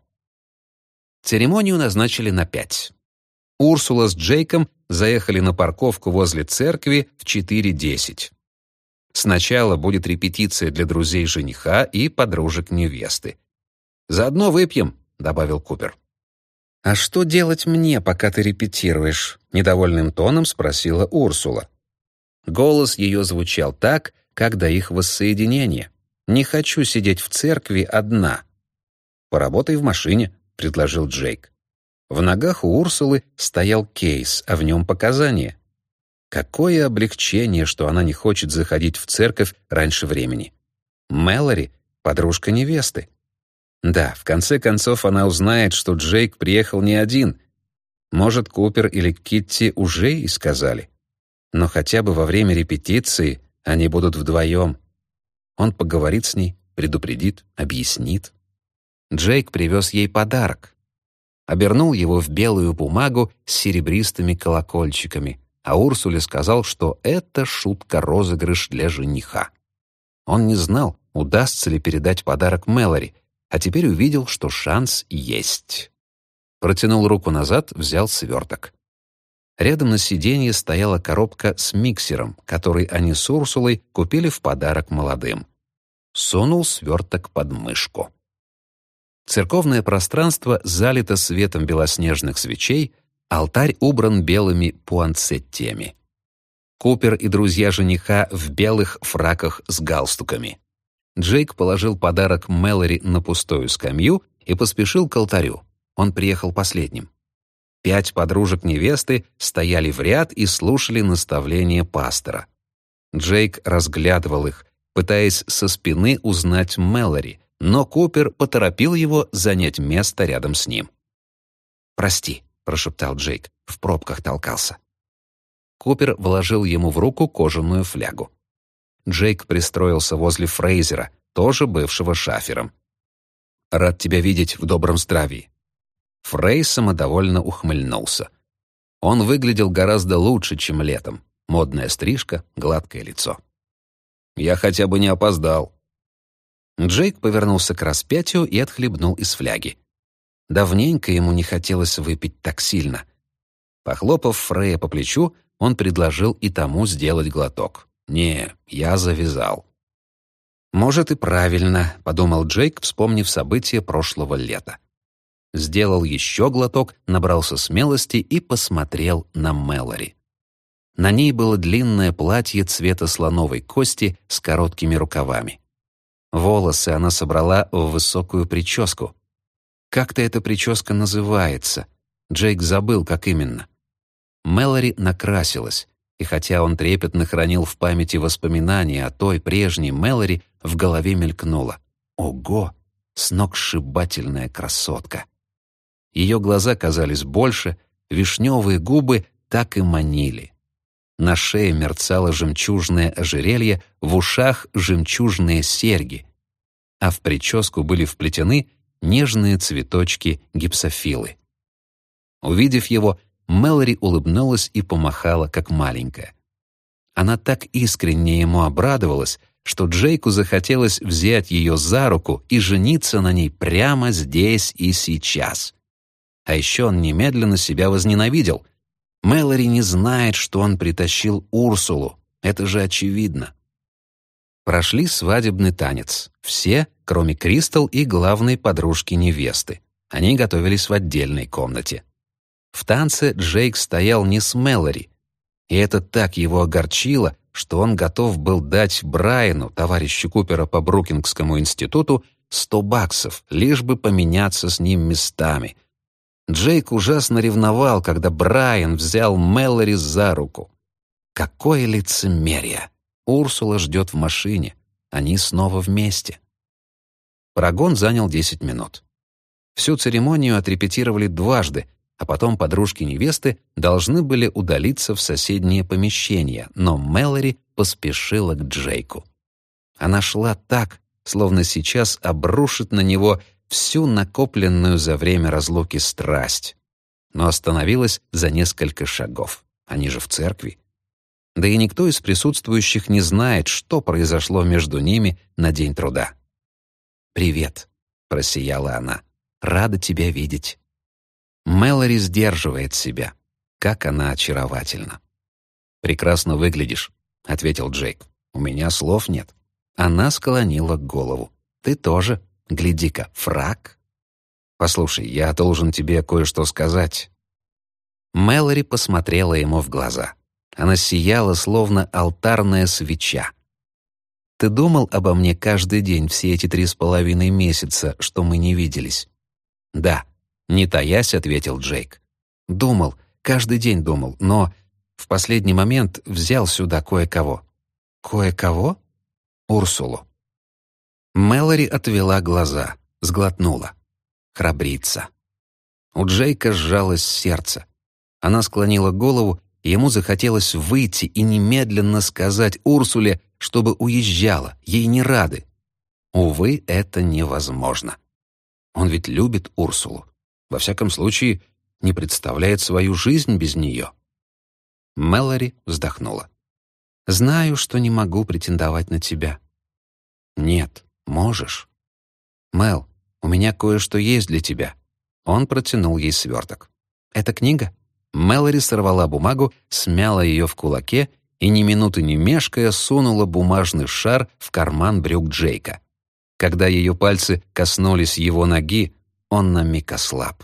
Церемонию назначили на пять. Урсула с Джейком заехали на парковку возле церкви в 4.10. Сначала будет репетиция для друзей жениха и подружек невесты. «Заодно выпьем», — добавил Купер. «А что делать мне, пока ты репетируешь?» — недовольным тоном спросила Урсула. Голос ее звучал так, как до их воссоединения. «Не хочу сидеть в церкви одна». «Поработай в машине», — предложил Джейк. В ногах у Урсулы стоял кейс, а в нем показания. Какое облегчение, что она не хочет заходить в церковь раньше времени. Мэлори — подружка невесты. Да, в конце концов она узнает, что Джейк приехал не один. Может, Купер или Китти уже и сказали. Но хотя бы во время репетиции они будут вдвоем. Он поговорит с ней, предупредит, объяснит. Джейк привез ей подарок. Обернул его в белую бумагу с серебристыми колокольчиками — а Урсуле сказал, что это шутка-розыгрыш для жениха. Он не знал, удастся ли передать подарок Мэлори, а теперь увидел, что шанс есть. Протянул руку назад, взял сверток. Рядом на сиденье стояла коробка с миксером, который они с Урсулой купили в подарок молодым. Сунул сверток под мышку. Церковное пространство залито светом белоснежных свечей, алтарь убран белыми пуанцеттиями. Купер и друзья жениха в белых фраках с галстуками. Джейк положил подарок Мэлори на пустую скамью и поспешил к алтарю. Он приехал последним. Пять подружек невесты стояли в ряд и слушали наставления пастора. Джейк разглядывал их, пытаясь со спины узнать Мэлори, но Купер поторопил его занять место рядом с ним. «Прости», — прошептал Джейк, — «в пробках толкался». Купер вложил ему в руку кожаную флягу. Джейк пристроился возле Фрейзера, тоже бывшего шафером. «Рад тебя видеть в добром здравии». Фрей самодовольно ухмыльнулся. Он выглядел гораздо лучше, чем летом. Модная стрижка, гладкое лицо. «Я хотя бы не опоздал», Джейк повернулся к распятию и отхлебнул из фляги. Давненько ему не хотелось выпить так сильно. Похлопав Фрея по плечу, он предложил и тому сделать глоток. «Не, я завязал». «Может, и правильно», — подумал Джейк, вспомнив события прошлого лета. Сделал еще глоток, набрался смелости и посмотрел на Мэлори. На ней было длинное платье цвета слоновой кости с короткими рукавами. Волосы она собрала в высокую прическу. Как-то эта прическа называется. Джейк забыл, как именно. Мэлори накрасилась, и хотя он трепетно хранил в памяти воспоминания о той прежней Мэлори, в голове мелькнуло. Ого! Сногсшибательная красотка! Ее глаза казались больше, вишневые губы так и манили. На шее мерцало жемчужное ожерелье, в ушах жемчужные серьги, а в прическу были вплетены нежные цветочки гипсофилы. Увидев его, Мэлори улыбнулась и помахала, как маленькая. Она так искренне ему обрадовалась, что Джейку захотелось взять ее за руку и жениться на ней прямо здесь и сейчас. А еще он немедленно себя возненавидел — Мэлори не знает, что он притащил Урсулу. Это же очевидно. Прошли свадебный танец. Все, кроме Кристал и главной подружки невесты. Они готовились в отдельной комнате. В танце Джейк стоял не с Мэлори. И это так его огорчило, что он готов был дать Брайану, товарищу Купера по Брукингскому институту, сто баксов, лишь бы поменяться с ним местами, Джейк ужасно ревновал, когда Брайан взял Мэлори за руку. Какое лицемерие! Урсула ждет в машине. Они снова вместе. Парагон занял 10 минут. Всю церемонию отрепетировали дважды, а потом подружки невесты должны были удалиться в соседнее помещение, но Мэлори поспешила к Джейку. Она шла так, словно сейчас обрушит на него всю накопленную за время разлуки страсть, но остановилась за несколько шагов. Они же в церкви. Да и никто из присутствующих не знает, что произошло между ними на День труда. «Привет», — просияла она. «Рада тебя видеть». Мэлори сдерживает себя. Как она очаровательна. «Прекрасно выглядишь», — ответил Джейк. «У меня слов нет». Она склонила голову. «Ты тоже», Гляди-ка, фраг. Послушай, я должен тебе кое-что сказать. Мэлори посмотрела ему в глаза. Она сияла, словно алтарная свеча. Ты думал обо мне каждый день все эти три с половиной месяца, что мы не виделись? Да, не таясь, ответил Джейк. Думал, каждый день думал, но в последний момент взял сюда кое-кого. Кое-кого? Урсулу. Мэлори отвела глаза, сглотнула. Храбрица. У Джейка сжалось сердце. Она склонила голову, ему захотелось выйти и немедленно сказать Урсуле, чтобы уезжала, ей не рады. Увы, это невозможно. Он ведь любит Урсулу. Во всяком случае, не представляет свою жизнь без нее. Мэлори вздохнула. «Знаю, что не могу претендовать на тебя». «Нет, Можешь. Мел, у меня кое-что есть для тебя. Он протянул ей сверток. Это книга? Мэлори сорвала бумагу, смяла ее в кулаке и, ни минуты не мешкая, сунула бумажный шар в карман брюк Джейка. Когда ее пальцы коснулись его ноги, он на миг ослаб.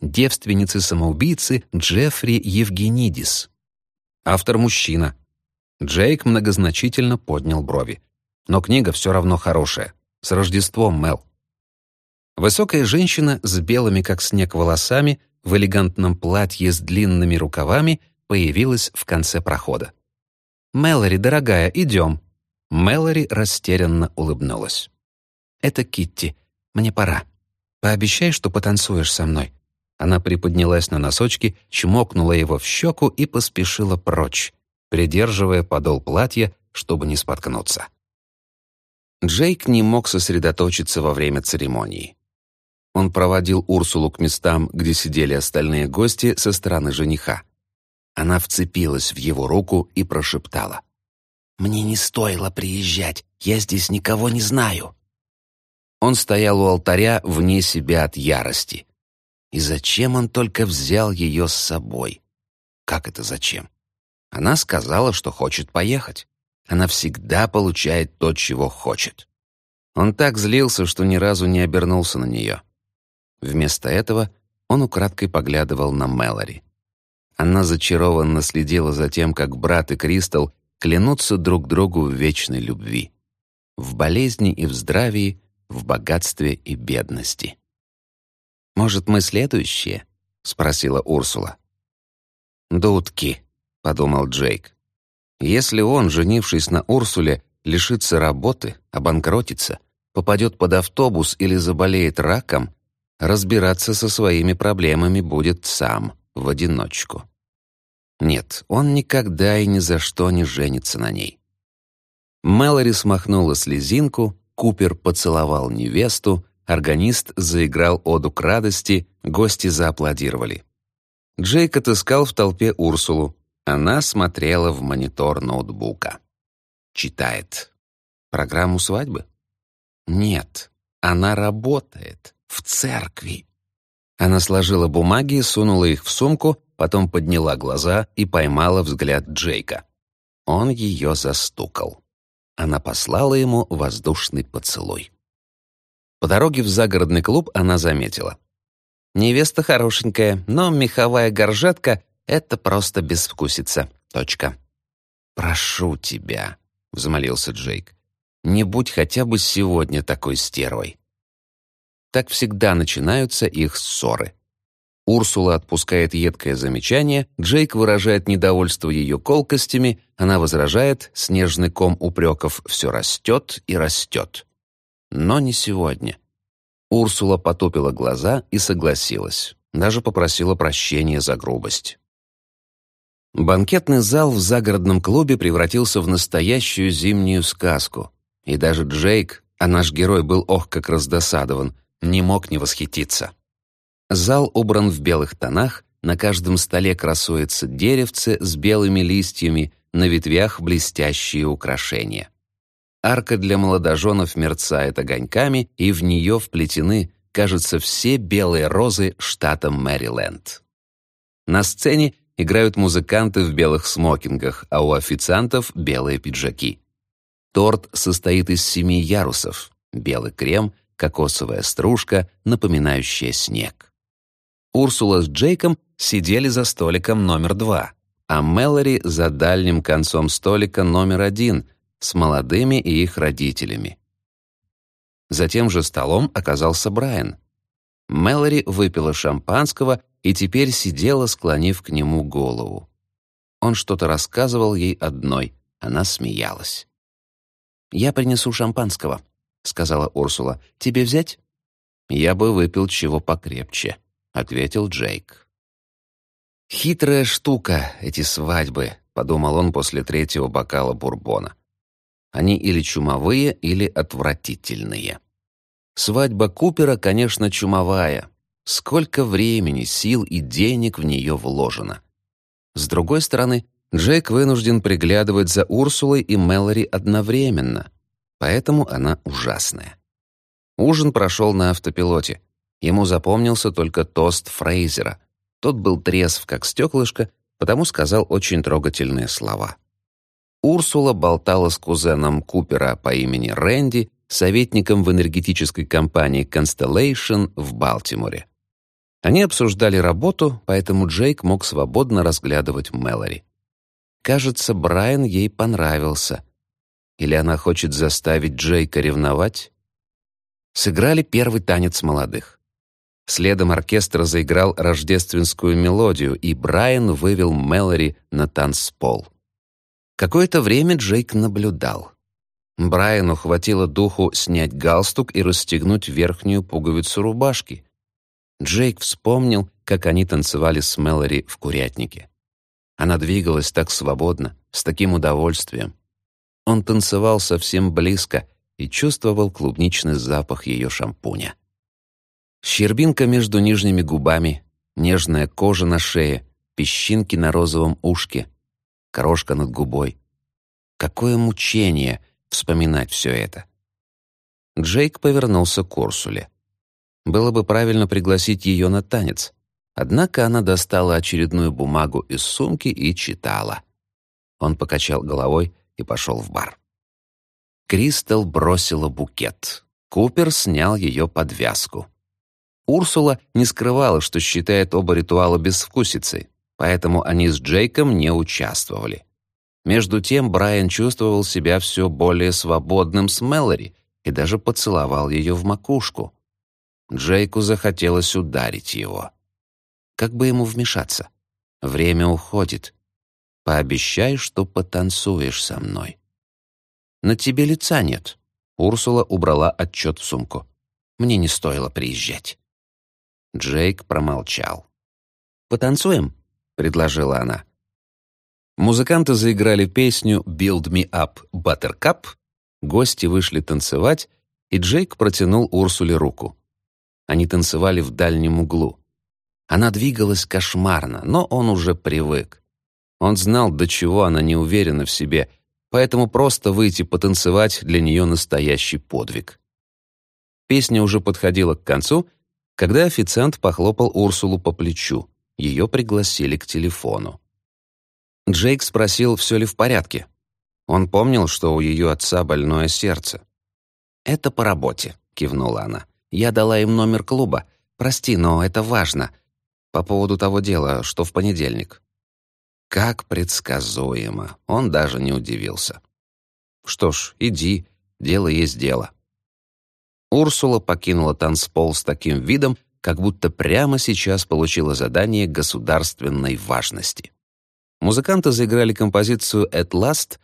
Девственницы-самоубийцы Джеффри Евгенидис. Автор мужчина. Джейк многозначительно поднял брови. Но книга все равно хорошая. С Рождеством, Мел. Высокая женщина с белыми как снег волосами в элегантном платье с длинными рукавами появилась в конце прохода. «Мэлори, дорогая, идем». Мэлори растерянно улыбнулась. «Это Китти. Мне пора. Пообещай, что потанцуешь со мной». Она приподнялась на носочки, чмокнула его в щеку и поспешила прочь, придерживая подол платья, чтобы не споткнуться. Джейк не мог сосредоточиться во время церемонии. Он проводил Урсулу к местам, где сидели остальные гости со стороны жениха. Она вцепилась в его руку и прошептала. «Мне не стоило приезжать, я здесь никого не знаю». Он стоял у алтаря вне себя от ярости. И зачем он только взял ее с собой? Как это зачем? Она сказала, что хочет поехать. Она всегда получает то, чего хочет. Он так злился, что ни разу не обернулся на нее. Вместо этого он украдкой поглядывал на Мэлори. Она зачарованно следила за тем, как брат и Кристал клянутся друг другу в вечной любви. В болезни и в здравии, в богатстве и бедности. «Может, мы следующие?» — спросила Урсула. «Дудки», — подумал Джейк. «Если он, женившись на Урсуле, лишится работы, обанкротится, попадет под автобус или заболеет раком, разбираться со своими проблемами будет сам, в одиночку. Нет, он никогда и ни за что не женится на ней. Мэлори смахнула слезинку, Купер поцеловал невесту, органист заиграл оду к радости, гости зааплодировали. Джейк отыскал в толпе Урсулу. Она смотрела в монитор ноутбука. Читает. Программу свадьбы? Нет, она работает в церкви. Она сложила бумаги, сунула их в сумку, потом подняла глаза и поймала взгляд Джейка. Он ее застукал. Она послала ему воздушный поцелуй. По дороге в загородный клуб она заметила. «Невеста хорошенькая, но меховая горжатка — это просто безвкусица. Точка». «Прошу тебя», — взмолился Джейк, — «не будь хотя бы сегодня такой стервой». Так всегда начинаются их ссоры. Урсула отпускает едкое замечание, Джейк выражает недовольство ее колкостями, она возражает, снежный ком упреков все растет и растет. Но не сегодня. Урсула потупила глаза и согласилась, даже попросила прощения за грубость. Банкетный зал в загородном клубе превратился в настоящую зимнюю сказку. И даже Джейк, а наш герой был ох как раздосадован, не мог не восхититься. Зал убран в белых тонах, на каждом столе красуется деревце с белыми листьями, на ветвях блестящие украшения. Арка для молодоженов мерцает огоньками, и в нее вплетены, кажется, все белые розы штата Мэриленд. На сцене играют музыканты в белых смокингах, а у официантов белые пиджаки. Торт состоит из семи ярусов: белый крем, кокосовая стружка, напоминающая снег. Урсула с Джейком сидели за столиком номер два, а Мэлори за дальним концом столика номер один с молодыми и их родителями. За тем же столом оказался Брайан. Мэлори выпила шампанского и теперь сидела, склонив к нему голову. Он что-то рассказывал ей одной, она смеялась. «Я принесу шампанского», — сказала Урсула. «Тебе взять?» «Я бы выпил чего покрепче», — ответил Джейк. «Хитрая штука, эти свадьбы», — подумал он после третьего бокала бурбона. «Они или чумовые, или отвратительные». Свадьба Купера, конечно, чумовая. Сколько времени, сил и денег в нее вложено. С другой стороны, Джейк вынужден приглядывать за Урсулой и Мэлори одновременно, поэтому она ужасная. Ужин прошел на автопилоте. Ему запомнился только тост Фрейзера. Тот был трезв, как стеклышко, потому сказал очень трогательные слова. Урсула болтала с кузеном Купера по имени Рэнди, советником в энергетической компании Constellation в Балтиморе. Они обсуждали работу, поэтому Джейк мог свободно разглядывать Мэлори. Кажется, Брайан ей понравился. Или она хочет заставить Джейка ревновать? Сыграли первый танец молодых. Следом оркестр заиграл рождественскую мелодию, и Брайан вывел Мэлори на танцпол. Какое-то время Джейк наблюдал. Брайану хватило духу снять галстук и расстегнуть верхнюю пуговицу рубашки. Джейк вспомнил, как они танцевали с Мэлори в курятнике. Она двигалась так свободно, с таким удовольствием. Он танцевал совсем близко и чувствовал клубничный запах ее шампуня. Щербинка между нижними губами, нежная кожа на шее, песчинки на розовом ушке, крошка над губой. Какое мучение вспоминать все это. Джейк повернулся к Урсуле. Было бы правильно пригласить ее на танец. Однако она достала очередную бумагу из сумки и читала. Он покачал головой и пошел в бар. Кристал бросила букет. Купер снял ее подвязку. Урсула не скрывала, что считает оба ритуала безвкусицей, поэтому они с Джейком не участвовали. Между тем Брайан чувствовал себя все более свободным с Мэлори и даже поцеловал ее в макушку. Джейку захотелось ударить его. Как бы ему вмешаться? Время уходит. Пообещай, что потанцуешь со мной. На тебе лица нет. Урсула убрала отчет в сумку. Мне не стоило приезжать. Джейк промолчал. «Потанцуем?» — предложила она. Музыканты заиграли песню «Build Me Up, Buttercup», гости вышли танцевать, и Джейк протянул Урсуле руку. Они танцевали в дальнем углу. Она двигалась кошмарно, но он уже привык. Он знал, до чего она не уверена в себе, поэтому просто выйти потанцевать для нее настоящий подвиг. Песня уже подходила к концу, когда официант похлопал Урсулу по плечу. Ее пригласили к телефону. Джейк спросил, все ли в порядке. Он помнил, что у ее отца больное сердце. «Это по работе», — кивнула она. «Я дала им номер клуба. Прости, но это важно. По поводу того дела, что в понедельник». Как предсказуемо. Он даже не удивился. «Что ж, иди, дело есть дело». Урсула покинула танцпол с таким видом, как будто прямо сейчас получила задание государственной важности. Музыканты заиграли композицию «At Last»,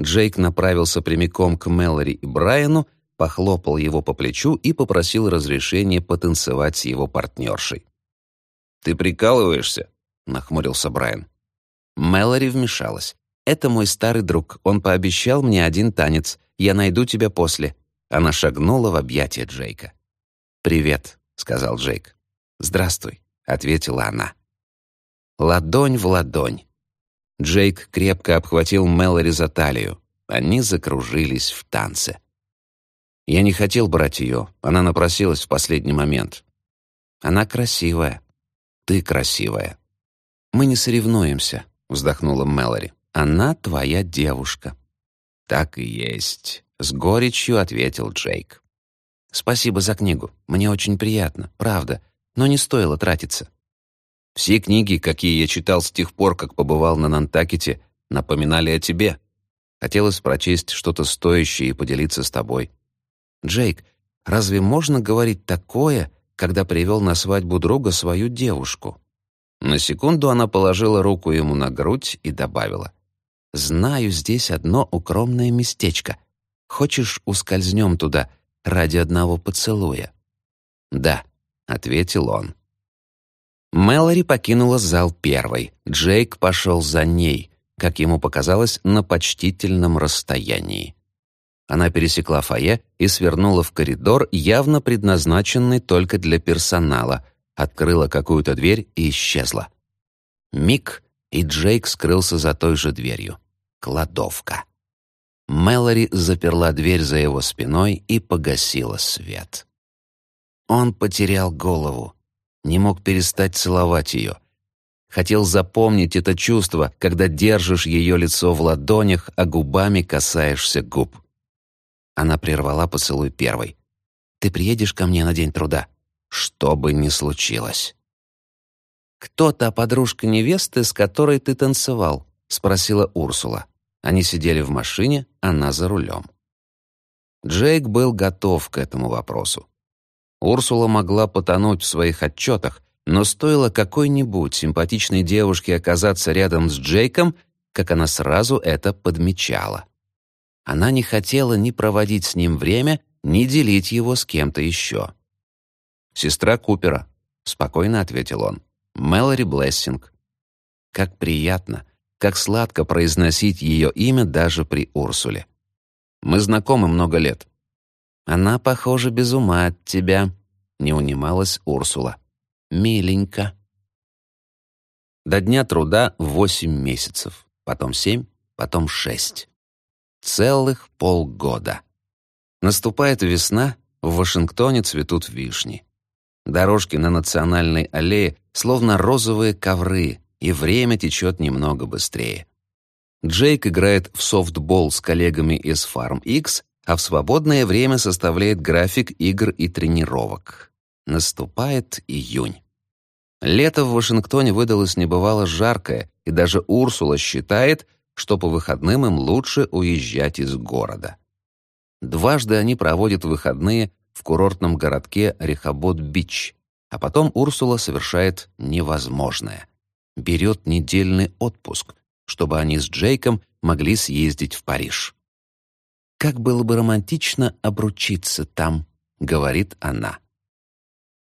Джейк направился прямиком к Мэлори и Брайану, похлопал его по плечу и попросил разрешения потанцевать с его партнершей. «Ты прикалываешься?» — нахмурился Брайан. Мэлори вмешалась. «Это мой старый друг. Он пообещал мне один танец. Я найду тебя после». Она шагнула в объятия Джейка. «Привет», — сказал Джейк. «Здравствуй», — ответила она. Ладонь в ладонь. Джейк крепко обхватил Мэлори за талию. Они закружились в танце. Я не хотел брать ее, она напросилась в последний момент. Она красивая. Ты красивая. Мы не соревнуемся, вздохнула Мэлори. Она твоя девушка. Так и есть, с горечью ответил Джейк. Спасибо за книгу. Мне очень приятно, правда, но не стоило тратиться. Все книги, какие я читал с тех пор, как побывал на Нантакете, напоминали о тебе. Хотелось прочесть что-то стоящее и поделиться с тобой. Джейк, разве можно говорить такое, когда привел на свадьбу друга свою девушку? На секунду она положила руку ему на грудь и добавила. «Знаю здесь одно укромное местечко. Хочешь, ускользнем туда ради одного поцелуя?» «Да», — ответил он. Мэлори покинула зал первой. Джейк пошел за ней, как ему показалось, на почтительном расстоянии. Она пересекла фойе и свернула в коридор, явно предназначенный только для персонала, открыла какую-то дверь и исчезла. Миг, и Джейк скрылся за той же дверью. Кладовка. Мэлори заперла дверь за его спиной и погасила свет. Он потерял голову. Не мог перестать целовать ее. Хотел запомнить это чувство, когда держишь ее лицо в ладонях, а губами касаешься губ. Она прервала поцелуй первой. «Ты приедешь ко мне на День труда?» «Что бы ни случилось». «Кто та подружка невесты, с которой ты танцевал?» — спросила Урсула. Они сидели в машине, она за рулем. Джейк был готов к этому вопросу. Урсула могла потонуть в своих отчетах, но стоило какой-нибудь симпатичной девушке оказаться рядом с Джейком, как она сразу это подмечала. Она не хотела ни проводить с ним время, ни делить его с кем-то еще. «Сестра Купера», — спокойно ответил он. «Мэлори Блессинг». Как приятно, как сладко произносить ее имя даже при Урсуле. Мы знакомы много лет. Она, похоже, без ума от тебя, не унималась Урсула. Миленько. До дня труда восемь месяцев, потом семь, потом шесть. Целых полгода. Наступает весна, в Вашингтоне цветут вишни. Дорожки на национальной аллее словно розовые ковры, и время течет немного быстрее. Джейк играет в софтбол с коллегами из Farm X, а в свободное время составляет график игр и тренировок. Наступает июнь. Лето в Вашингтоне выдалось небывало жаркое, и даже Урсула считает, что по выходным им лучше уезжать из города. Дважды они проводят выходные в курортном городке Рехабот-Бич, а потом Урсула совершает невозможное. Берет недельный отпуск, чтобы они с Джейком могли съездить в Париж. «Как было бы романтично обручиться там», — говорит она.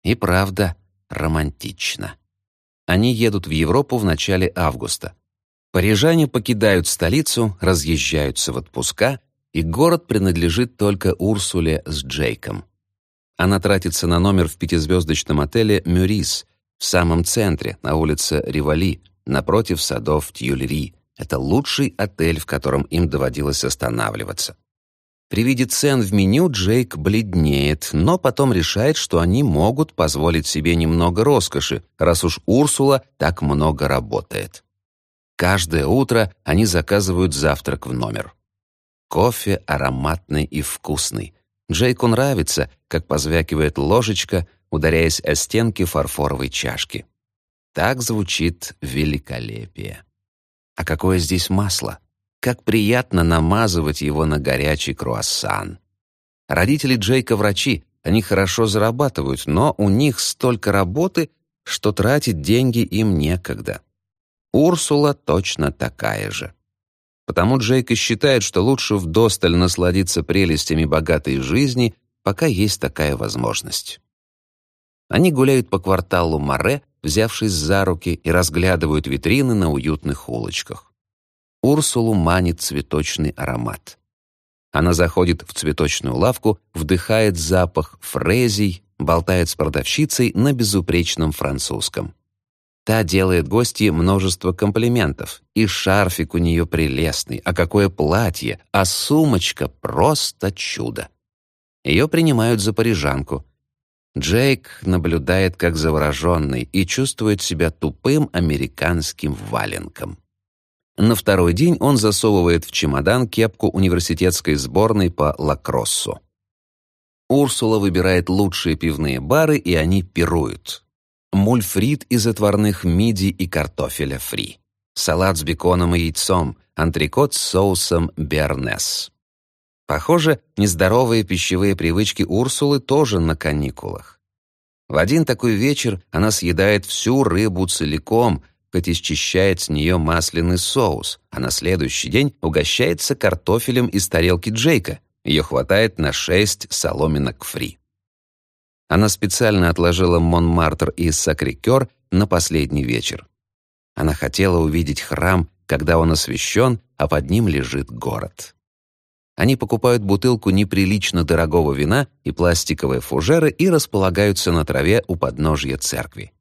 И правда, романтично. Они едут в Европу в начале августа. Парижане покидают столицу, разъезжаются в отпуска, и город принадлежит только Урсуле с Джейком. Она тратится на номер в пятизвездочном отеле «Мюрис» в самом центре, на улице Ривали, напротив садов Тюльри. Это лучший отель, в котором им доводилось останавливаться. При виде цен в меню Джейк бледнеет, но потом решает, что они могут позволить себе немного роскоши, раз уж Урсула так много работает. Каждое утро они заказывают завтрак в номер. Кофе ароматный и вкусный. Джейку нравится, как позвякивает ложечка, ударяясь о стенки фарфоровой чашки. Так звучит великолепие. А какое здесь масло! Как приятно намазывать его на горячий круассан. Родители Джейка врачи, они хорошо зарабатывают, но у них столько работы, что тратить деньги им некогда. Урсула точно такая же. Потому Джейк и считает, что лучше вдосталь насладиться прелестями богатой жизни, пока есть такая возможность. Они гуляют по кварталу Море, взявшись за руки, и разглядывают витрины на уютных улочках. Урсулу манит цветочный аромат. Она заходит в цветочную лавку, вдыхает запах фрезий, болтает с продавщицей на безупречном французском. Та делает гостье множество комплиментов. И шарфик у нее прелестный, а какое платье, а сумочка — просто чудо. Ее принимают за парижанку — Джейк наблюдает как завороженный и чувствует себя тупым американским валенком. На второй день он засовывает в чемодан кепку университетской сборной по лакроссу. Урсула выбирает лучшие пивные бары, и они пируют. Мульфрит из отварных миди и картофеля фри. Салат с беконом и яйцом, антрикот с соусом бернес. Похоже, нездоровые пищевые привычки Урсулы тоже на каникулах. В один такой вечер она съедает всю рыбу целиком, хоть и счищает с нее масляный соус, а на следующий день угощается картофелем из тарелки Джейка. Ее хватает на шесть соломинок фри. Она специально отложила Монмартр и Сакрикер на последний вечер. Она хотела увидеть храм, когда он освящен, а под ним лежит город. Они покупают бутылку неприлично дорогого вина и пластиковые фужеры и располагаются на траве у подножья церкви.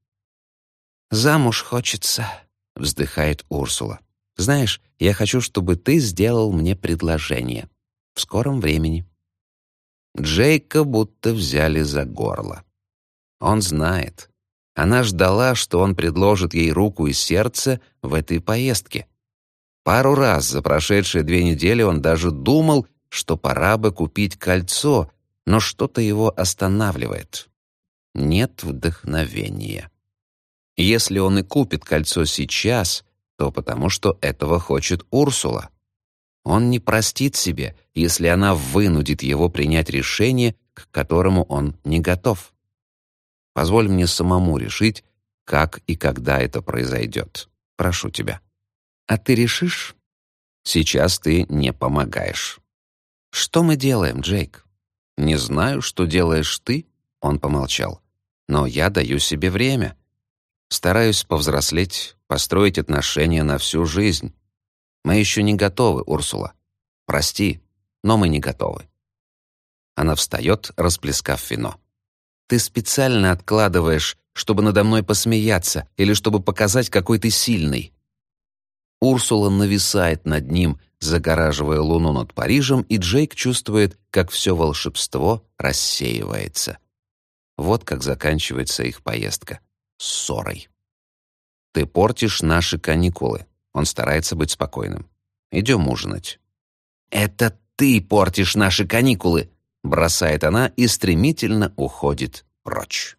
«Замуж хочется», — вздыхает Урсула. «Знаешь, я хочу, чтобы ты сделал мне предложение. В скором времени». Джейка будто взяли за горло. Он знает. Она ждала, что он предложит ей руку и сердце в этой поездке. Пару раз за прошедшие две недели он даже думал, что пора бы купить кольцо, но что-то его останавливает. Нет вдохновения. Если он и купит кольцо сейчас, то потому что этого хочет Урсула. Он не простит себе, если она вынудит его принять решение, к которому он не готов. Позволь мне самому решить, как и когда это произойдет. Прошу тебя. А ты решишь? Сейчас ты не помогаешь. Что мы делаем, Джейк? Не знаю, что делаешь ты, он помолчал. Но я даю себе время. Стараюсь повзрослеть, построить отношения на всю жизнь. Мы еще не готовы, Урсула. Прости, но мы не готовы. Она встает, расплескав вино. Ты специально откладываешь, чтобы надо мной посмеяться или чтобы показать, какой ты сильный. Урсула нависает над ним, загораживая луну над Парижем, и Джейк чувствует, как все волшебство рассеивается. Вот как заканчивается их поездка. Ссорой. «Ты портишь наши каникулы». Он старается быть спокойным. «Идем ужинать». «Это ты портишь наши каникулы!» бросает она и стремительно уходит прочь.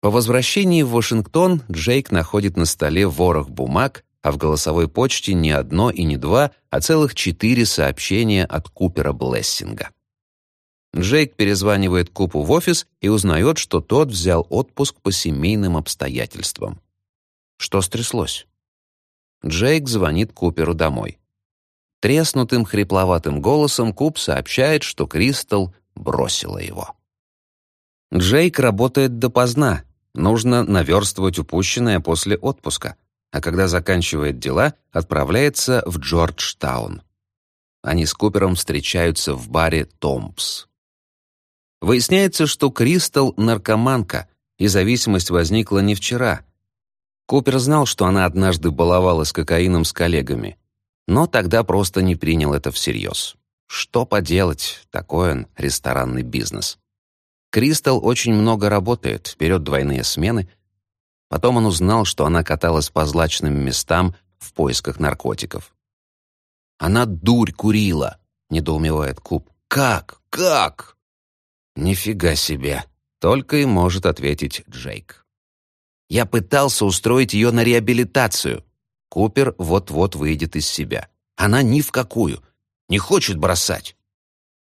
По возвращении в Вашингтон Джейк находит на столе ворох бумаг, а в голосовой почте не одно и не два, а целых четыре сообщения от Купера Блессинга. Джейк перезванивает Купу в офис и узнает, что тот взял отпуск по семейным обстоятельствам. Что стряслось? Джейк звонит Куперу домой. Треснутым хрипловатым голосом Куп сообщает, что Кристал бросила его. Джейк работает допоздна. Нужно наверстывать упущенное после отпуска. А когда заканчивает дела, отправляется в Джорджтаун. Они с Купером встречаются в баре «Томпс». Выясняется, что Кристал — наркоманка, и зависимость возникла не вчера. Купер знал, что она однажды баловалась кокаином с коллегами но тогда просто не принял это всерьез. Что поделать, такой он ресторанный бизнес. Кристал очень много работает, берет двойные смены. Потом он узнал, что она каталась по злачным местам в поисках наркотиков. «Она дурь курила», — недоумевает Куб. «Как? Как?» «Нифига себе!» — только и может ответить Джейк. «Я пытался устроить ее на реабилитацию. Купер вот-вот выйдет из себя. Она ни в какую. Не хочет бросать.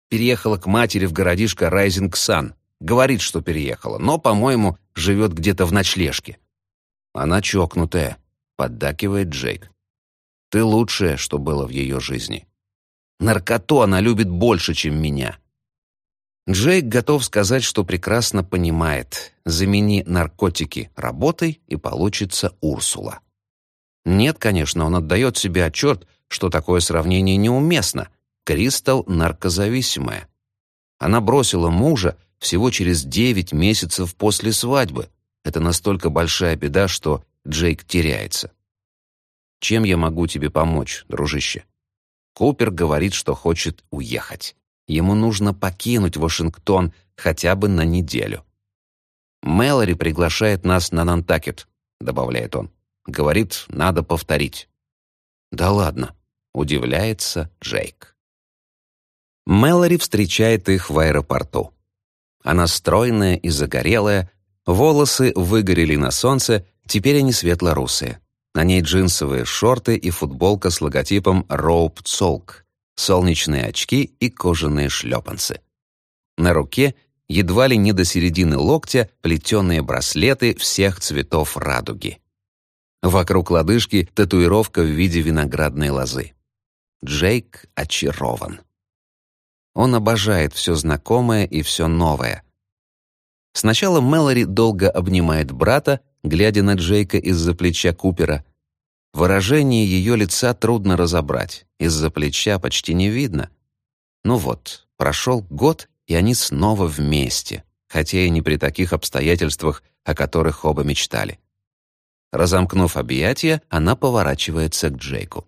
Переехала к матери в городишко Райзинг-Сан. Говорит, что переехала, но, по-моему, живет где-то в ночлежке. Она чокнутая, поддакивает Джейк. Ты лучшее, что было в ее жизни. Наркоту она любит больше, чем меня. Джейк готов сказать, что прекрасно понимает. Замени наркотики работой, и получится Урсула. Нет, конечно, он отдает себе отчет, что такое сравнение неуместно. Кристал наркозависимая. Она бросила мужа всего через девять месяцев после свадьбы. Это настолько большая беда, что Джейк теряется. Чем я могу тебе помочь, дружище? Купер говорит, что хочет уехать. Ему нужно покинуть Вашингтон хотя бы на неделю. Мэлори приглашает нас на Нантакет, добавляет он. Говорит, надо повторить. Да ладно, удивляется Джейк. Мэлори встречает их в аэропорту. Она стройная и загорелая, волосы выгорели на солнце, теперь они светло-русые. На ней джинсовые шорты и футболка с логотипом Rope Цолк, солнечные очки и кожаные шлепанцы. На руке, едва ли не до середины локтя, плетеные браслеты всех цветов радуги. Вокруг лодыжки татуировка в виде виноградной лозы. Джейк очарован. Он обожает все знакомое и все новое. Сначала Мэлори долго обнимает брата, глядя на Джейка из-за плеча Купера. Выражение ее лица трудно разобрать, из-за плеча почти не видно. Ну вот, прошел год, и они снова вместе, хотя и не при таких обстоятельствах, о которых оба мечтали. Разомкнув объятия, она поворачивается к Джейку.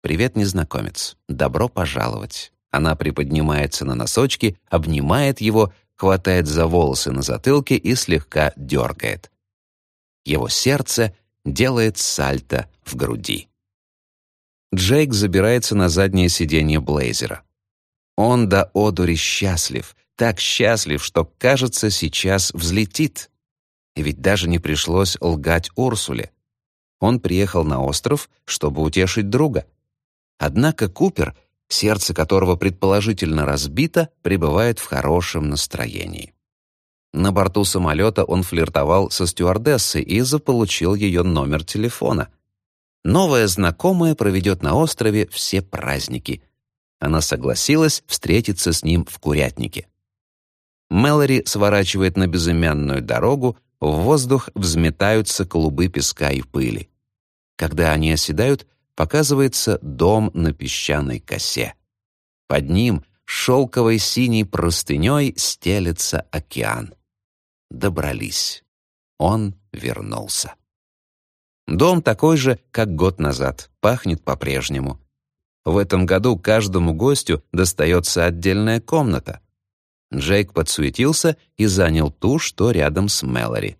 «Привет, незнакомец. Добро пожаловать». Она приподнимается на носочки, обнимает его, хватает за волосы на затылке и слегка дергает. Его сердце делает сальто в груди. Джейк забирается на заднее сиденье Блейзера. Он до одури счастлив, так счастлив, что, кажется, сейчас взлетит. И ведь даже не пришлось лгать Урсуле. Он приехал на остров, чтобы утешить друга. Однако Купер, сердце которого предположительно разбито, пребывает в хорошем настроении. На борту самолета он флиртовал со стюардессой и заполучил ее номер телефона. Новая знакомая проведет на острове все праздники. Она согласилась встретиться с ним в курятнике. Мэлори сворачивает на безымянную дорогу, в воздух взметаются клубы песка и пыли. Когда они оседают, показывается дом на песчаной косе. Под ним шелковой синей простыней стелется океан добрались. Он вернулся. Дом такой же, как год назад, пахнет по-прежнему. В этом году каждому гостю достается отдельная комната. Джейк подсуетился и занял ту, что рядом с Мэлори.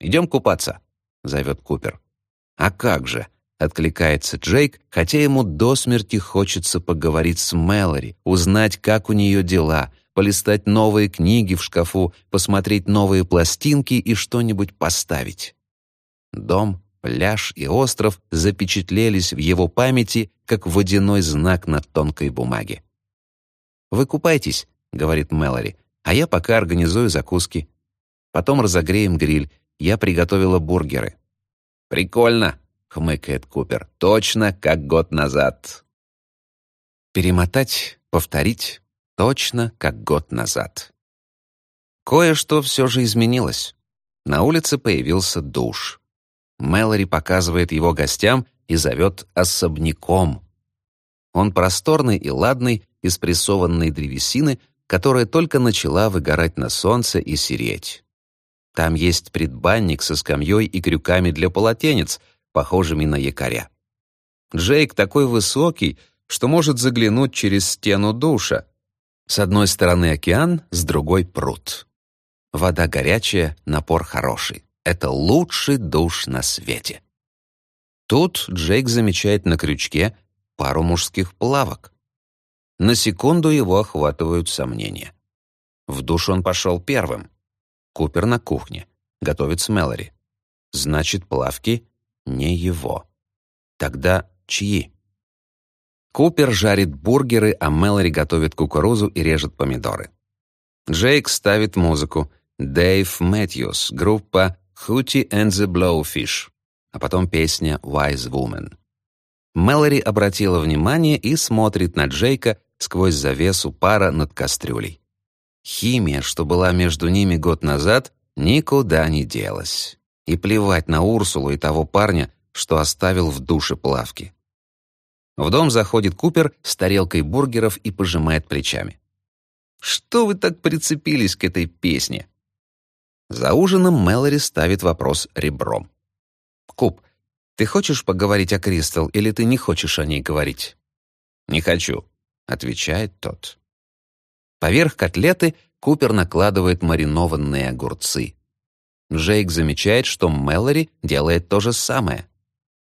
«Идем купаться», — зовет Купер. «А как же?» — откликается Джейк, хотя ему до смерти хочется поговорить с Мэлори, узнать, как у нее дела, полистать новые книги в шкафу, посмотреть новые пластинки и что-нибудь поставить. Дом, пляж и остров запечатлелись в его памяти, как водяной знак на тонкой бумаге. «Вы купайтесь», — говорит Мэлори, «а я пока организую закуски. Потом разогреем гриль. Я приготовила бургеры». «Прикольно», — хмыкает Купер. «Точно, как год назад». Перемотать, повторить, точно как год назад. Кое-что все же изменилось. На улице появился душ. Мэлори показывает его гостям и зовет особняком. Он просторный и ладный, из прессованной древесины, которая только начала выгорать на солнце и сереть. Там есть предбанник со скамьей и крюками для полотенец, похожими на якоря. Джейк такой высокий, что может заглянуть через стену душа, с одной стороны океан, с другой пруд. Вода горячая, напор хороший. Это лучший душ на свете. Тут Джейк замечает на крючке пару мужских плавок. На секунду его охватывают сомнения. В душ он пошел первым. Купер на кухне. Готовит с Мэлори. Значит, плавки не его. Тогда чьи? Купер жарит бургеры, а Мэлори готовит кукурузу и режет помидоры. Джейк ставит музыку. Дэйв Мэтьюс, группа Hootie and the Blowfish, а потом песня Wise Woman. Мэлори обратила внимание и смотрит на Джейка сквозь завесу пара над кастрюлей. Химия, что была между ними год назад, никуда не делась. И плевать на Урсулу и того парня, что оставил в душе плавки. В дом заходит Купер с тарелкой бургеров и пожимает плечами. «Что вы так прицепились к этой песне?» За ужином Мэлори ставит вопрос ребром. «Куп, ты хочешь поговорить о Кристал или ты не хочешь о ней говорить?» «Не хочу», — отвечает тот. Поверх котлеты Купер накладывает маринованные огурцы. Джейк замечает, что Мэлори делает то же самое.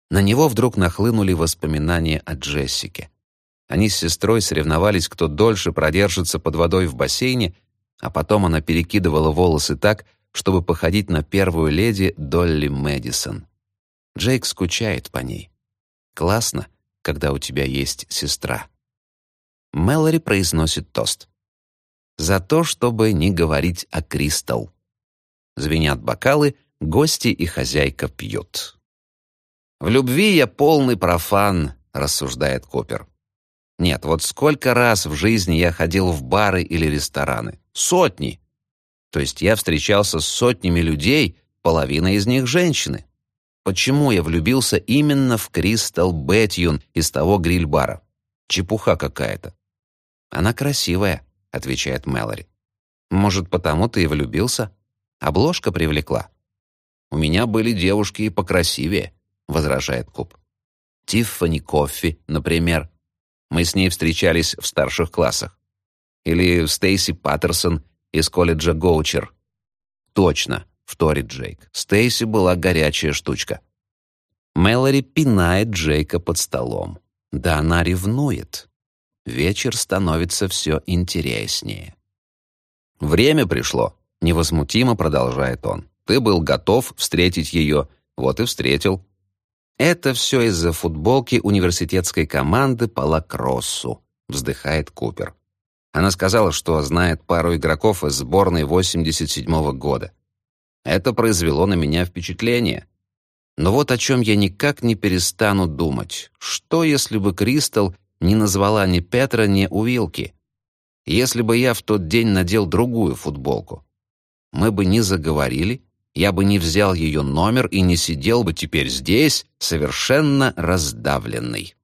На него вдруг нахлынули воспоминания о Джессике. Они с сестрой соревновались, кто дольше продержится под водой в бассейне, а потом она перекидывала волосы так, чтобы походить на первую леди Долли Мэдисон. Джейк скучает по ней. Классно, когда у тебя есть сестра. Мэлори произносит тост. За то, чтобы не говорить о Кристал. Звенят бокалы, гости и хозяйка пьют. «В любви я полный профан», — рассуждает Купер. «Нет, вот сколько раз в жизни я ходил в бары или рестораны? Сотни. То есть я встречался с сотнями людей, половина из них женщины. Почему я влюбился именно в Кристал Бэтьюн из того гриль-бара? Чепуха какая-то». «Она красивая», — отвечает Мэлори. «Может, потому ты и влюбился? Обложка привлекла». «У меня были девушки и покрасивее», возражает Куб. Тиффани Коффи, например. Мы с ней встречались в старших классах. Или Стейси Паттерсон из колледжа Гоучер». «Точно», — вторит Джейк. «Стейси была горячая штучка». Мэлори пинает Джейка под столом. Да она ревнует. Вечер становится все интереснее. «Время пришло», — невозмутимо продолжает он. «Ты был готов встретить ее, вот и встретил». «Это все из-за футболки университетской команды по лакроссу», — вздыхает Купер. Она сказала, что знает пару игроков из сборной 87-го года. Это произвело на меня впечатление. Но вот о чем я никак не перестану думать. Что, если бы Кристал не назвала ни Петра, ни Уилки? Если бы я в тот день надел другую футболку? Мы бы не заговорили, я бы не взял ее номер и не сидел бы теперь здесь, совершенно раздавленный.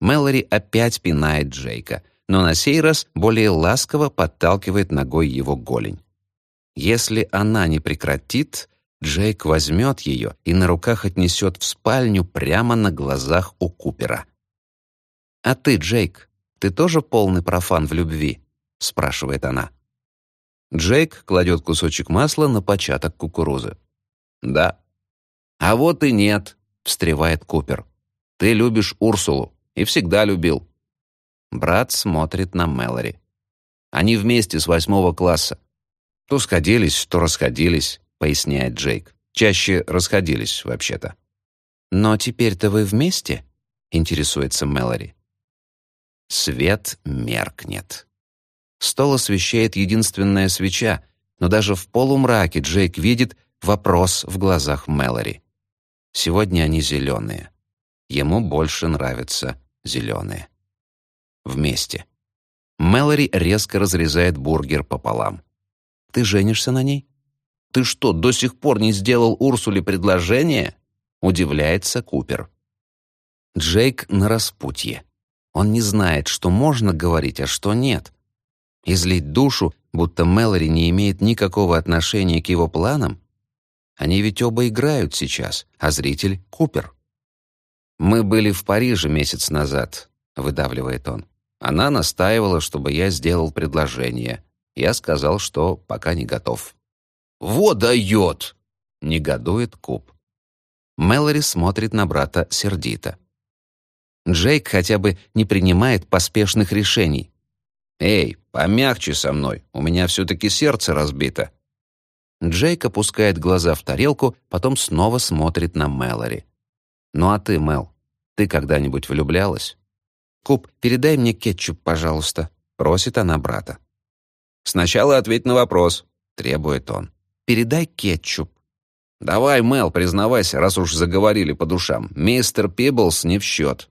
Мэлори опять пинает Джейка, но на сей раз более ласково подталкивает ногой его голень. Если она не прекратит, Джейк возьмет ее и на руках отнесет в спальню прямо на глазах у Купера. «А ты, Джейк, ты тоже полный профан в любви?» — спрашивает она. Джейк кладет кусочек масла на початок кукурузы. «Да». «А вот и нет», — встревает Купер. «Ты любишь Урсулу и всегда любил». Брат смотрит на Мэлори. Они вместе с восьмого класса. То сходились, то расходились поясняет Джейк. Чаще расходились, вообще-то. «Но теперь-то вы вместе?» — интересуется Мэлори. Свет меркнет. Стол освещает единственная свеча, но даже в полумраке Джейк видит вопрос в глазах Мэлори. Сегодня они зеленые. Ему больше нравятся зеленые. Вместе. Мэлори резко разрезает бургер пополам. «Ты женишься на ней?» «Ты что, до сих пор не сделал Урсуле предложение?» — удивляется Купер. Джейк на распутье. Он не знает, что можно говорить, а что нет. Излить душу, будто Мэлори не имеет никакого отношения к его планам? Они ведь оба играют сейчас, а зритель — Купер. «Мы были в Париже месяц назад», — выдавливает он. Она настаивала, чтобы я сделал предложение. Я сказал, что пока не готов. «Во дает!» — негодует Куб. Мэлори смотрит на брата сердито. Джейк хотя бы не принимает поспешных решений. «Эй, помягче со мной, у меня все-таки сердце разбито». Джейк опускает глаза в тарелку, потом снова смотрит на Мэлори. «Ну а ты, Мэл, ты когда-нибудь влюблялась?» «Куб, передай мне кетчуп, пожалуйста», — просит она брата. «Сначала ответь на вопрос», — требует он передай кетчуп». «Давай, Мел, признавайся, раз уж заговорили по душам. Мистер Пиблс не в счет».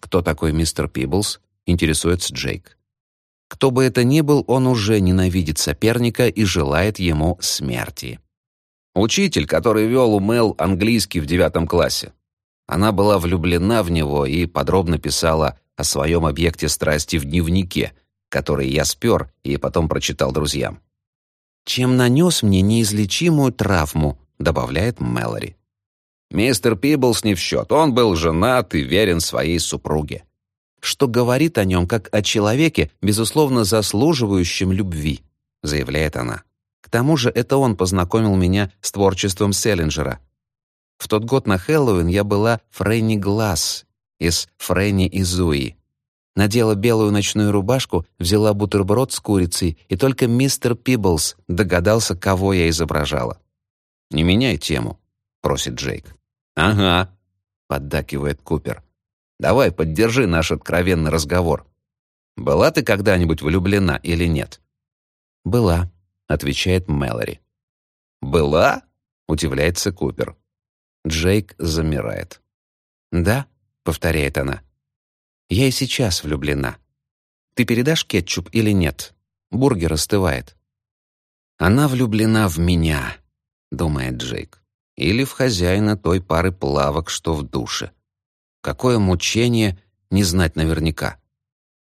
«Кто такой мистер Пиблс?» — интересуется Джейк. Кто бы это ни был, он уже ненавидит соперника и желает ему смерти. Учитель, который вел у Мел английский в девятом классе. Она была влюблена в него и подробно писала о своем объекте страсти в дневнике, который я спер и потом прочитал друзьям чем нанес мне неизлечимую травму», — добавляет Мэлори. Мистер Пиблс не в счет. Он был женат и верен своей супруге. Что говорит о нем как о человеке, безусловно, заслуживающем любви, заявляет она. К тому же это он познакомил меня с творчеством Селлинджера. В тот год на Хэллоуин я была Фрэнни Глаз из «Фрэнни и Зуи». Надела белую ночную рубашку, взяла бутерброд с курицей, и только мистер Пиблс догадался, кого я изображала. «Не меняй тему», — просит Джейк. «Ага», — поддакивает Купер. «Давай, поддержи наш откровенный разговор. Была ты когда-нибудь влюблена или нет?» «Была», — отвечает Мэлори. «Была?» — удивляется Купер. Джейк замирает. «Да», — повторяет она. Я и сейчас влюблена. Ты передашь кетчуп или нет? Бургер остывает. Она влюблена в меня, думает Джейк. Или в хозяина той пары плавок, что в душе. Какое мучение не знать наверняка.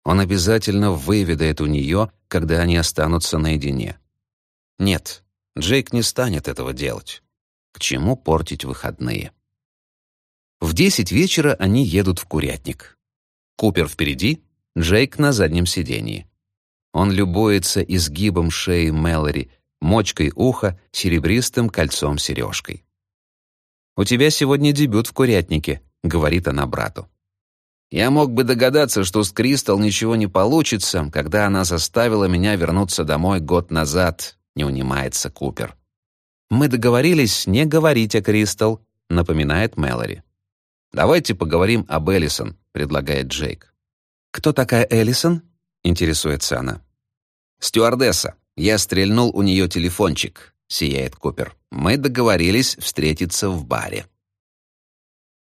Он обязательно выведает у нее, когда они останутся наедине. Нет, Джейк не станет этого делать. К чему портить выходные? В десять вечера они едут в курятник. Купер впереди, Джейк на заднем сидении. Он любуется изгибом шеи Мэлори, мочкой уха, серебристым кольцом-сережкой. «У тебя сегодня дебют в курятнике», — говорит она брату. Я мог бы догадаться, что с Кристал ничего не получится, когда она заставила меня вернуться домой год назад, не унимается Купер. Мы договорились не говорить о Кристал, напоминает Мэлори. Давайте поговорим об Эллисон, предлагает Джейк. Кто такая Эллисон? интересуется она. Стюардесса. Я стрельнул у нее телефончик, сияет Купер. Мы договорились встретиться в баре.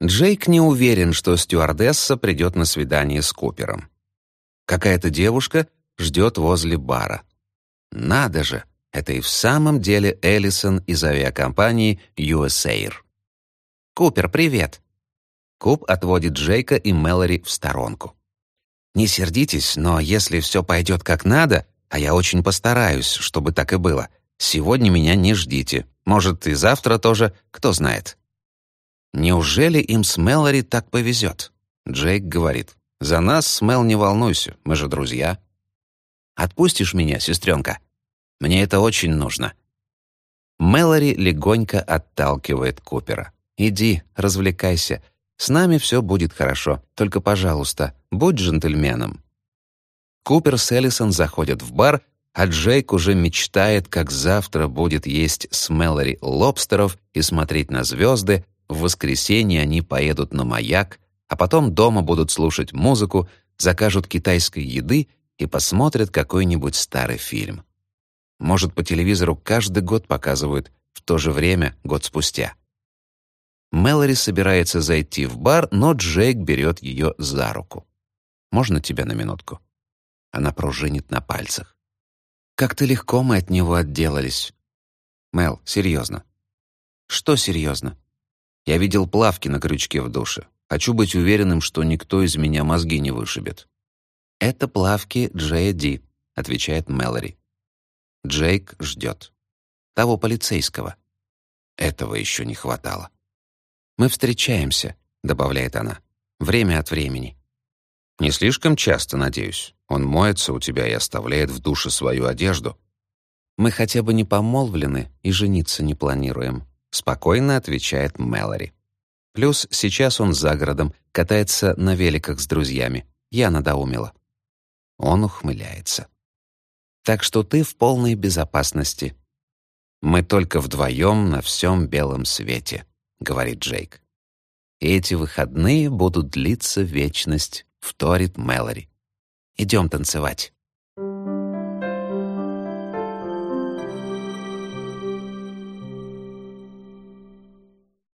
Джейк не уверен, что стюардесса придет на свидание с Купером. Какая-то девушка ждет возле бара. Надо же, это и в самом деле Эллисон из авиакомпании USAIR. «Купер, привет!» Куп отводит Джейка и Мэлори в сторонку. «Не сердитесь, но если все пойдет как надо, а я очень постараюсь, чтобы так и было, сегодня меня не ждите. Может, и завтра тоже, кто знает». Неужели им с Мэлори так повезет? Джейк говорит. За нас, Смел, не волнуйся, мы же друзья. Отпустишь меня, сестренка? Мне это очень нужно. Мэлори легонько отталкивает Купера. Иди, развлекайся. С нами все будет хорошо. Только, пожалуйста, будь джентльменом. Купер с Эллисон заходят в бар, а Джейк уже мечтает, как завтра будет есть с Мэлори лобстеров и смотреть на звезды, в воскресенье они поедут на маяк, а потом дома будут слушать музыку, закажут китайской еды и посмотрят какой-нибудь старый фильм. Может, по телевизору каждый год показывают в то же время год спустя. Мэлори собирается зайти в бар, но Джейк берет ее за руку. «Можно тебя на минутку?» Она пружинит на пальцах. «Как-то легко мы от него отделались». «Мэл, серьезно». «Что серьезно?» Я видел плавки на крючке в душе. Хочу быть уверенным, что никто из меня мозги не вышибет. «Это плавки Джея Ди», — отвечает Мэлори. Джейк ждет. Того полицейского. Этого еще не хватало. «Мы встречаемся», — добавляет она. «Время от времени». «Не слишком часто, надеюсь. Он моется у тебя и оставляет в душе свою одежду». «Мы хотя бы не помолвлены и жениться не планируем», спокойно отвечает Мэлори. Плюс сейчас он за городом, катается на великах с друзьями. Я надоумила. Он ухмыляется. Так что ты в полной безопасности. Мы только вдвоем на всем белом свете, говорит Джейк. Эти выходные будут длиться вечность, вторит Мэлори. Идем танцевать.